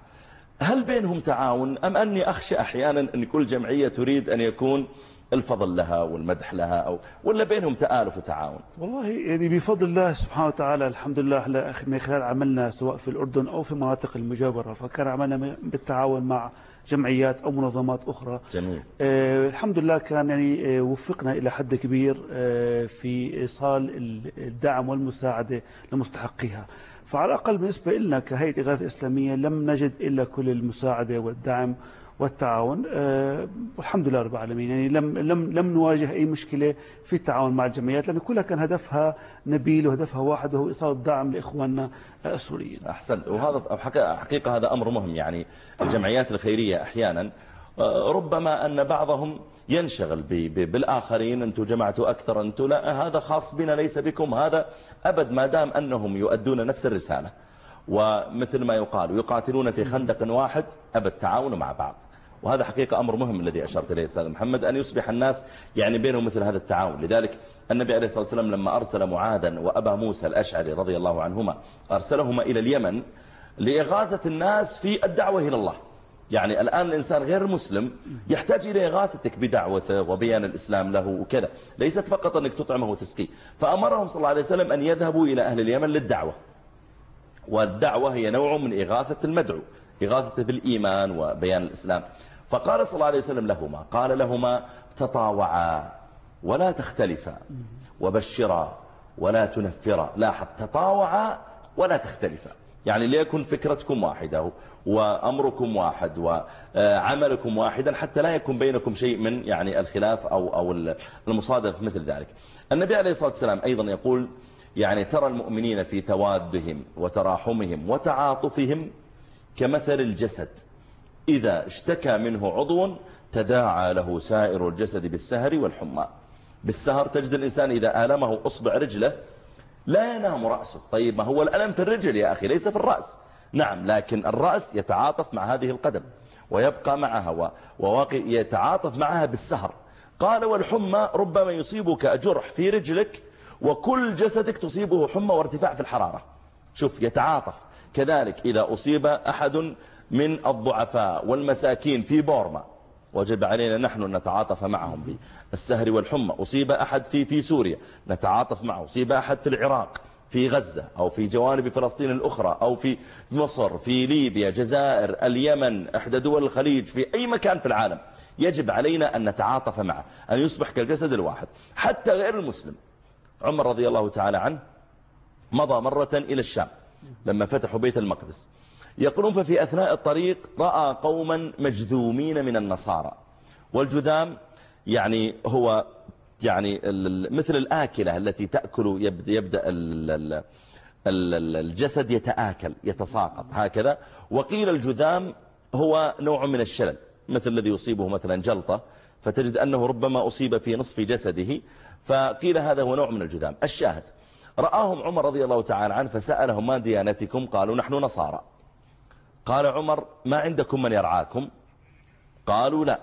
هل بينهم تعاون أم أني أخشى أحيانا أن كل جمعية تريد أن يكون الفضل لها والمدح لها أو ولا بينهم تآلف وتعاون؟ والله يعني بفضل الله سبحانه وتعالى الحمد لله من خلال عملنا سواء في الأردن أو في المناطق المجاورة فكان عملنا بالتعاون مع جمعيات أو منظمات أخرى. جميل. آه الحمد لله كان يعني آه وفقنا إلى حد كبير آه في إيصال ال- الدعم والمساعدة لمستحقيها. فعلى الأقل بالنسبة لنا كهيئة إغاثة إسلامية لم نجد إلا كل المساعدة والدعم والتعاون آه والحمد لله رب العالمين. يعني لم لم لم نواجه أي مشكلة في التعاون مع الجمعيات لأن كلها كان هدفها نبيل وهدفها واحد وهو إيصال الدعم لإخواننا آه، السوريين. أحسنت وهذا حقيقة هذا أمر مهم. يعني الجمعيات الخيرية أحيانا آه، ربما أن بعضهم ينشغل بالآخرين أنتم جمعتوا أكثر أنتم لا هذا خاص بنا ليس بكم. هذا أبد ما دام أنهم يؤدون نفس الرسالة. ومثل ما يقال يقاتلون في خندق واحد أبد تعاونوا مع بعض. وهذا حقيقة أمر مهم الذي أشرت إليه أستاذ محمد أن يصبح الناس يعني بينهم مثل هذا التعاون. لذلك النبي عليه الصلاة والسلام لما أرسل معاذا وأبا موسى الأشعري رضي الله عنهما أرسلهما إلى اليمن لإغاثة الناس في الدعوة إلى الله. يعني الآن الإنسان غير مسلم يحتاج إلى إغاثتك بدعوته وبيان الإسلام له وكذا. ليست فقط أنك تطعمه وتسقيه. فأمرهم صلى الله عليه وسلم أن يذهبوا إلى أهل اليمن للدعوة. والدعوة هي نوع من إغاثة المدعو إغاثته بالإيمان وبيان الإسلام. فقال صلى الله عليه وسلم لهما قال لهما تطاوعا ولا تختلفا وبشرا ولا تنفرا لاحظ تطاوعا ولا تختلفا. يعني ليكن فكرتكم واحدة وأمركم واحد وعملكم واحدا حتى لا يكون بينكم شيء من يعني الخلاف أو, أو المصادف مثل ذلك. النبي عليه الصلاة والسلام أيضا يقول يعني ترى المؤمنين في توادهم وتراحمهم وتعاطفهم كمثل الجسد. إذا اشتكى منه عضو تداعى له سائر الجسد بالسهر والحمى. بالسهر تجد الإنسان إذا آلمه أصبع رجله لا ينام رأسه. طيب ما هو الألم في الرجل يا أخي؟ ليس في الرأس. نعم لكن الرأس يتعاطف مع هذه القدم ويبقى معها وواقع يتعاطف معها بالسهر. قال والحمى ربما يصيبك جرح في رجلك وكل جسدك تصيبه حمى وارتفاع في الحرارة. شوف يتعاطف. كذلك إذا أصيب أحد من الضعفاء والمساكين في بورما. وجب علينا نحن أن نتعاطف معهم بالسهر والحمى. أصيب أحد في في سوريا. نتعاطف معه. أصيب أحد في العراق في غزة أو في جوانب فلسطين الأخرى أو في مصر في ليبيا جزائر اليمن إحدى دول الخليج في أي مكان في العالم. يجب علينا أن نتعاطف معه أن يصبح كالجسد الواحد. حتى غير المسلم. عمر رضي الله تعالى عنه مضى مرة إلى الشام لما فتحوا بيت المقدس. يقولون ففي أثناء الطريق رأى قوما مجذومين من النصارى. والجذام يعني هو يعني مثل الآكلة التي تأكل يبدأ, الجسد يتآكل يتساقط هكذا. وقيل الجذام هو نوع من الشلل مثل الذي يصيبه مثلا جلطة فتجد أنه ربما أصيب في نصف جسده. فقيل هذا هو نوع من الجذام. الشاهد رآهم عمر رضي الله تعالى عنه فسألهم ما ديانتكم؟ قالوا نحن نصارى. قال عمر ما عندكم من يرعاكم? قالوا لا.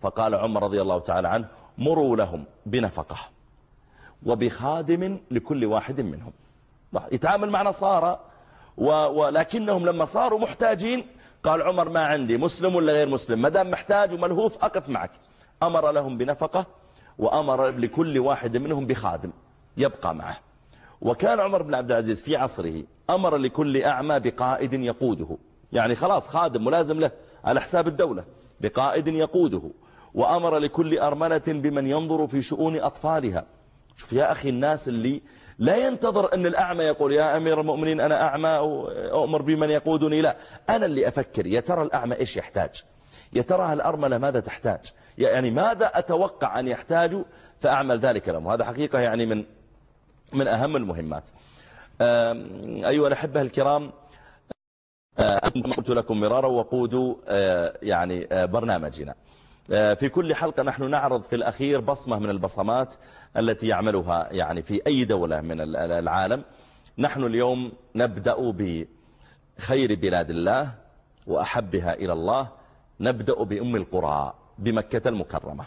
فقال عمر رضي الله تعالى عنه مروا لهم بنفقة وبخادم لكل واحد منهم. يتعامل مع نصارى ولكنهم لما صاروا محتاجين قال عمر ما عندي مسلم ولا غير مسلم؟ ما دام محتاج وملهوف أقف معك. أمر لهم بنفقة وأمر لكل واحد منهم بخادم يبقى معه. وكان عمر بن عبد العزيز في عصره أمر لكل أعمى بقائد يقوده. يعني خلاص خادم ملازم له على حساب الدولة بقائد يقوده وأمر لكل أرملة بمن ينظر في شؤون أطفالها. شوف يا أخي الناس اللي لا ينتظر أن الأعمى يقول يا أمير المؤمنين أنا أعمى أؤمر بمن يقودني لا. أنا اللي أفكر يا ترى الأعمى إيش يحتاج؟ يا ترى الأرملة ماذا تحتاج؟ يعني ماذا أتوقع أن يحتاجوا فأعمل ذلك لهم. وهذا حقيقة يعني من من أهم المهمات. أيها الأحبة الكرام قلت لكم مرارا وقودوا يعني برنامجنا. في كل حلقة نحن نعرض في الأخير بصمة من البصمات التي يعملها يعني في أي دولة من العالم. نحن اليوم نبدأ بخير بلاد الله وأحبها إلى الله. نبدأ بأم القرى بمكة المكرمة.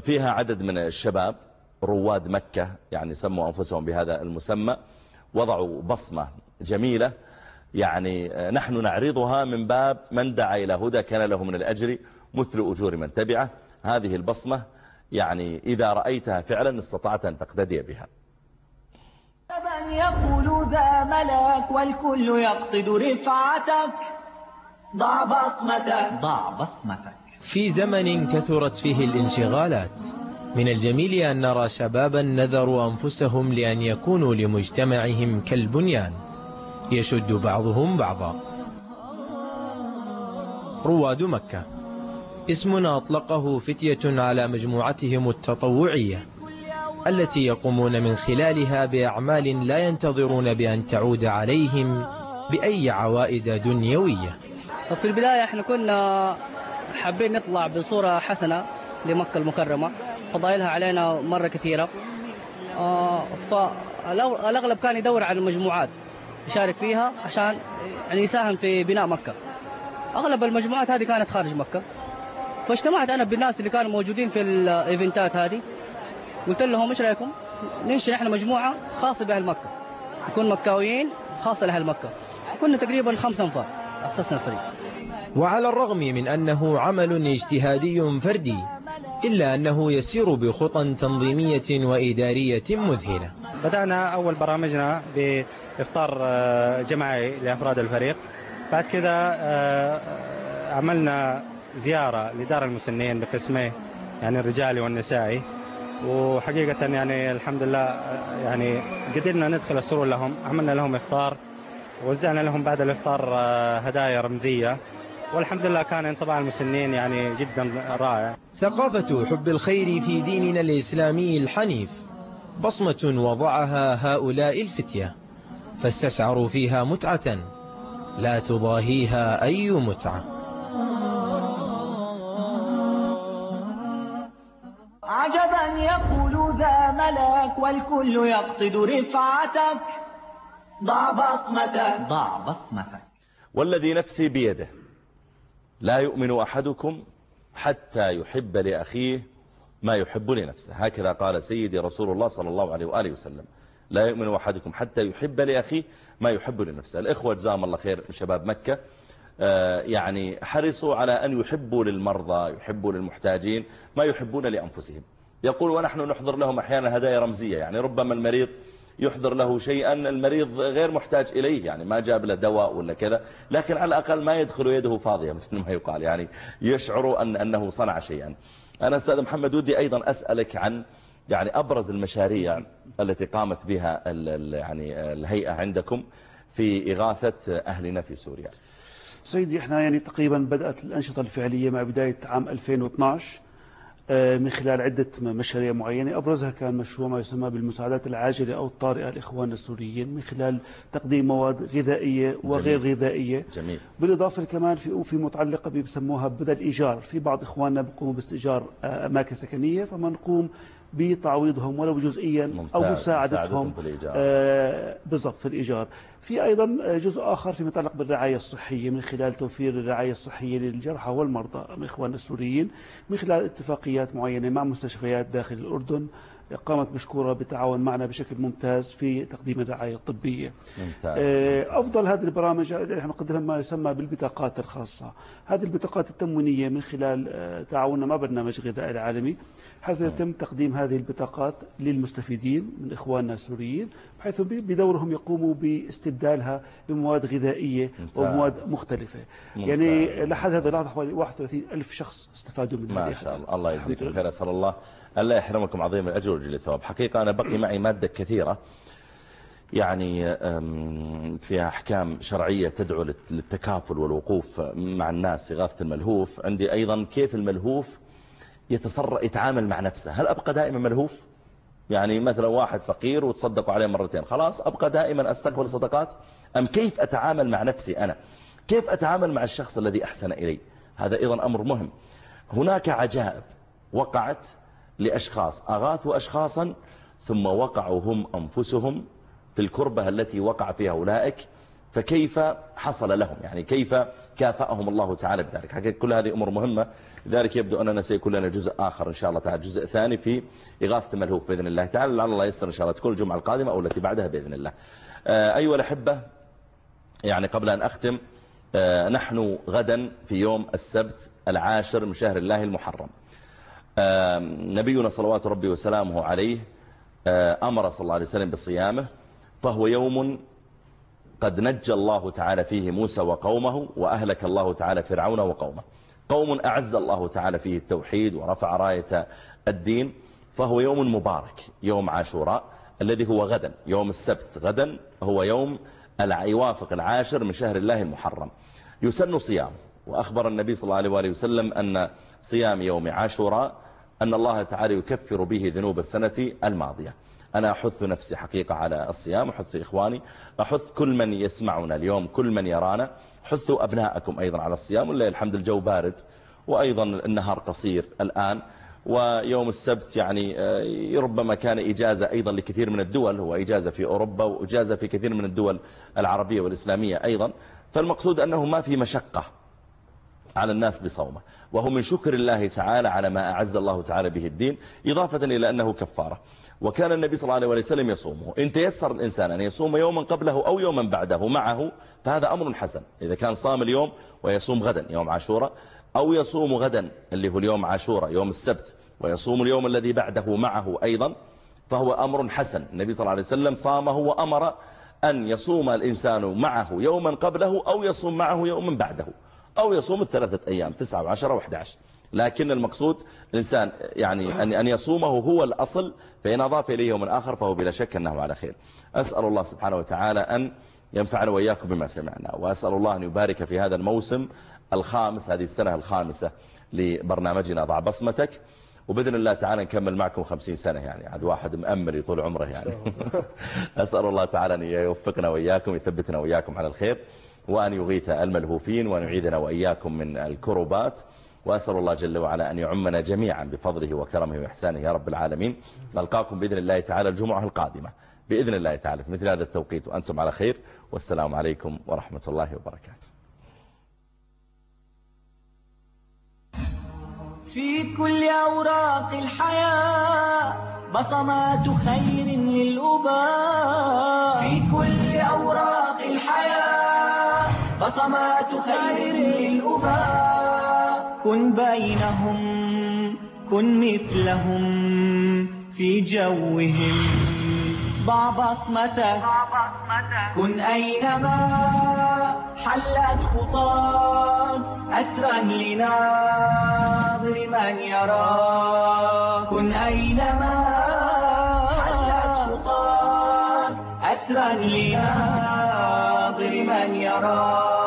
فيها عدد من الشباب رواد مكة يعني سموا أنفسهم بهذا المسمى وضعوا بصمة جميلة. يعني نحن نعرضها من باب من دعا إلى هدى كان له من الأجر مثل أجور من تبعه. هذه البصمة يعني إذا رأيتها فعلا استطعت أن تقتدي بها. من يقول ذا ملك والكل يقصد رفعتك. ضع بصمتك. ضع بصمتك. في زمن كثرت فيه الانشغالات من الجميل أن نرى شبابا نذروا أنفسهم لأن يكونوا لمجتمعهم كالبنيان. يشد بعضهم بعضا. رواد مكة. اسم أطلقه فتية على مجموعتهم التطوعية التي يقومون من خلالها بأعمال لا ينتظرون بأن تعود عليهم بأي عوائد دنيوية. في البداية إحنا كنا حابين نطلع بصورة حسنة لمكة المكرمة. فضائلها علينا مرة كثيرة. آه فالأغلب كان يدور على المجموعات. يشارك فيها عشان يعني يساهم في بناء مكة. أغلب المجموعات هذه كانت خارج مكة. فاجتمعت أنا بالناس اللي كانوا موجودين في الإيفنتات هذه. قلت لهم إيش رأيكم؟ ننشئ إحنا مجموعة خاصة بأهل مكة. نكون مكاويين خاصة لأهل مكة. كنا تقريبا خمسة أنفار أسسنا الفريق. وعلى الرغم من أنه عمل اجتهادي فردي إلا أنه يسير بخطى تنظيمية وإدارية مذهلة. بدأنا أول برامجنا بإفطار جماعي لأفراد الفريق. بعد كذا عملنا زيارة لدار المسنين بقسميه يعني الرجالي والنسائي وحقيقة يعني الحمد لله يعني قدرنا ندخل السرور لهم عملنا لهم إفطار وزعنا لهم بعد الإفطار هدايا رمزية. والحمد لله كان انطباع المسنين يعني جدا رائع. ثقافة حب الخير في ديننا الإسلامي الحنيف بصمة وضعها هؤلاء الفتية فاستشعروا فيها متعة لا تضاهيها أي متعة. عجبا يقول ذا ملك والكل يقصد رفعتك. ضع بصمتك. ضع بصمتك. والذي نفسي بيده. لا يؤمن أحدكم حتى يحب لأخيه ما يحب لنفسه. هكذا قال سيدي رسول الله صلى الله عليه وآله وسلم. لا يؤمن أحدكم حتى يحب لأخيه ما يحب لنفسه. الإخوة جزاهم الله خير شباب مكة. يعني حرصوا على أن يحبوا للمرضى يحبوا للمحتاجين ما يحبون لأنفسهم. يقول ونحن نحضر لهم أحيانا هدايا رمزية. يعني ربما المريض يحضر له شيئا المريض غير محتاج إليه يعني ما جاب له دواء ولا كذا لكن على الأقل ما يدخل يده فاضية [LAUGHS] مثل ما يقال يعني يشعر أن أنه صنع شيئا. أنا أستاذ محمد ودي أيضا أسألك عن يعني أبرز المشاريع التي قامت بها يعني الهيئة عندكم في إغاثة أهلنا في سوريا. سيدي إحنا يعني تقريبا بدأت الأنشطة الفعلية مع بداية عام 2012 من خلال عدة مشاريع معينة. أبرزها كان مشروع ما يسمى بالمساعدات العاجلة أو الطارئة لإخواننا السوريين من خلال تقديم مواد غذائية وغير جميل. غذائية. جميل. بالإضافة كمان في في متعلقة بيسموها بدل إيجار. في بعض إخواننا بيقوموا باستئجار أماكن سكنية فما نقوم بتعويضهم ولو جزئيا أو. مساعدتهم. آه، بالضبط في الإيجار في أيضا جزء آخر فيما يتعلق بالرعاية الصحية من خلال توفير الرعاية الصحية للجرحى والمرضى من إخواننا السوريين من خلال اتفاقيات معينة مع مستشفيات داخل الأردن قامت مشكورة بالتعاون معنا بشكل ممتاز في تقديم الرعاية الطبية. ممتاز. آه، أفضل هذه البرامج اللي إحنا نقدمها ما يسمى بالبطاقات الخاصة. هذه البطاقات التموينية من خلال آه، تعاوننا مع برنامج غذاء العالمي حيث يتم تقديم هذه البطاقات للمستفيدين من إخواننا السوريين بحيث ب- بدورهم يقوموا باستبدالها بمواد غذائية ممتاز. ومواد مختلفة. ممتاز. يعني لحد هذا اللحظة حوالي 31 ألف شخص استفادوا من ما هذه شاء الله. الله يجزيكم خير. أسأل الله ألا يحرمكم عظيم الأجر وجل الثواب حقيقة أنا بقي معي مادة كثيرة يعني فيها أحكام شرعية تدعو للت- للتكافل والوقوف مع الناس إغاثة الملهوف. عندي أيضا كيف الملهوف يتصر يتعامل مع نفسه؟ هل أبقى دائما ملهوف؟ يعني مثلا واحد فقير وتصدقوا عليه مرتين خلاص أبقى دائما أستقبل صدقات؟ أم كيف أتعامل مع نفسي أنا؟ كيف أتعامل مع الشخص الذي أحسن إلي؟ هذا أيضا أمر مهم. هناك عجائب وقعت لأشخاص أغاثوا أشخاصا ثم وقعوا هم أنفسهم في الكربة التي وقع فيها أولئك فكيف حصل لهم؟ يعني كيف كافأهم الله تعالى بذلك؟ حقيقة كل هذه أمور مهمة لذلك يبدو أننا سيكون لنا جزء آخر إن شاء الله تعالى جزء ثاني في إغاثة الملهوف بإذن الله تعالى لعل الله يسر إن شاء الله تكون الجمعة القادمة أو التي بعدها بإذن الله. آه، أيها الأحبة يعني قبل أن أختم آه، نحن غدا في يوم السبت العاشر من شهر الله المحرم. نبينا صلوات ربي وسلامه عليه أمر صلى الله عليه وسلم بصيامه فهو يوم قد نجى الله تعالى فيه موسى وقومه وأهلك الله تعالى فرعون وقومه. قوم أعز الله تعالى فيه التوحيد ورفع راية الدين فهو يوم مبارك يوم عاشوراء الذي هو غدا يوم السبت غدا هو يوم يوافق العاشر من شهر الله المحرم. يسن صيام وأخبر النبي صلى الله عليه وسلم أن صيام يوم عاشوراء أن الله تعالى يكفر به ذنوب السنة الماضية. أنا أحث نفسي حقيقة على الصيام أحث إخواني أحث كل من يسمعنا اليوم كل من يرانا. حثوا أبناءكم أيضا على الصيام والله الحمد الجو بارد وأيضا النهار قصير الآن. ويوم السبت يعني آه، ربما كان إجازة أيضا لكثير من الدول هو إجازة في أوروبا وإجازة في كثير من الدول العربية والإسلامية أيضا. فالمقصود أنه ما في مشقة. على الناس بصومه. وهو من شكر الله تعالى على ما أعز الله تعالى به الدين إضافة إلى أنه كفارة. وكان النبي صلى الله عليه وسلم يصومه. إن تيسر الإنسان أن يصوم يوما قبله أو يوما بعده معه فهذا أمر حسن. إذا كان صام اليوم ويصوم غدا يوم عاشوراء أو يصوم غدا اللي هو اليوم عاشوراء يوم السبت ويصوم اليوم الذي بعده معه أيضا فهو أمر حسن. النبي صلى الله عليه وسلم صامه وأمر أن يصوم الإنسان معه يوما قبله أو يصوم معه يوما بعده. أو يصوم الثلاثة أيام تسعة وعشرة وحد عشر. لكن المقصود الإنسان يعني أن أن يصومه هو الأصل فإن أضاف إليه يوم آخر فهو بلا شك أنه على خير. أسأل الله سبحانه وتعالى أن ينفعنا وإياكم بما سمعنا وأسأل الله أن يبارك في هذا الموسم الخامس هذه السنة الخامسة لبرنامجنا ضع بصمتك. وبإذن الله تعالى نكمل معكم خمسين سنة يعني عاد واحد مأمر يطول عمره يعني. [LAUGHS] أسأل الله تعالى أن يوفقنا وإياكم يثبتنا وإياكم على الخير. وأن يغيث الملهوفين وأن يعيدنا وإياكم من الكربات وأسأل الله جل وعلا أن يعمنا جميعا بفضله وكرمه وإحسانه يا رب العالمين. نلقاكم بإذن الله تعالى الجمعة القادمة. بإذن الله تعالى. في مثل هذا التوقيت وأنتم على خير. والسلام عليكم ورحمة الله وبركاته. في كل أوراق الحياة بصمات خير للأباء في كل أوراق الحياة. بصمات خير للأباء كن بينهم كن مثلهم في جوهم. ضع بصمتك كن أينما حلت خطاك. أسرا لناظر من يراك. كن أينما أسرا لناظر من يراك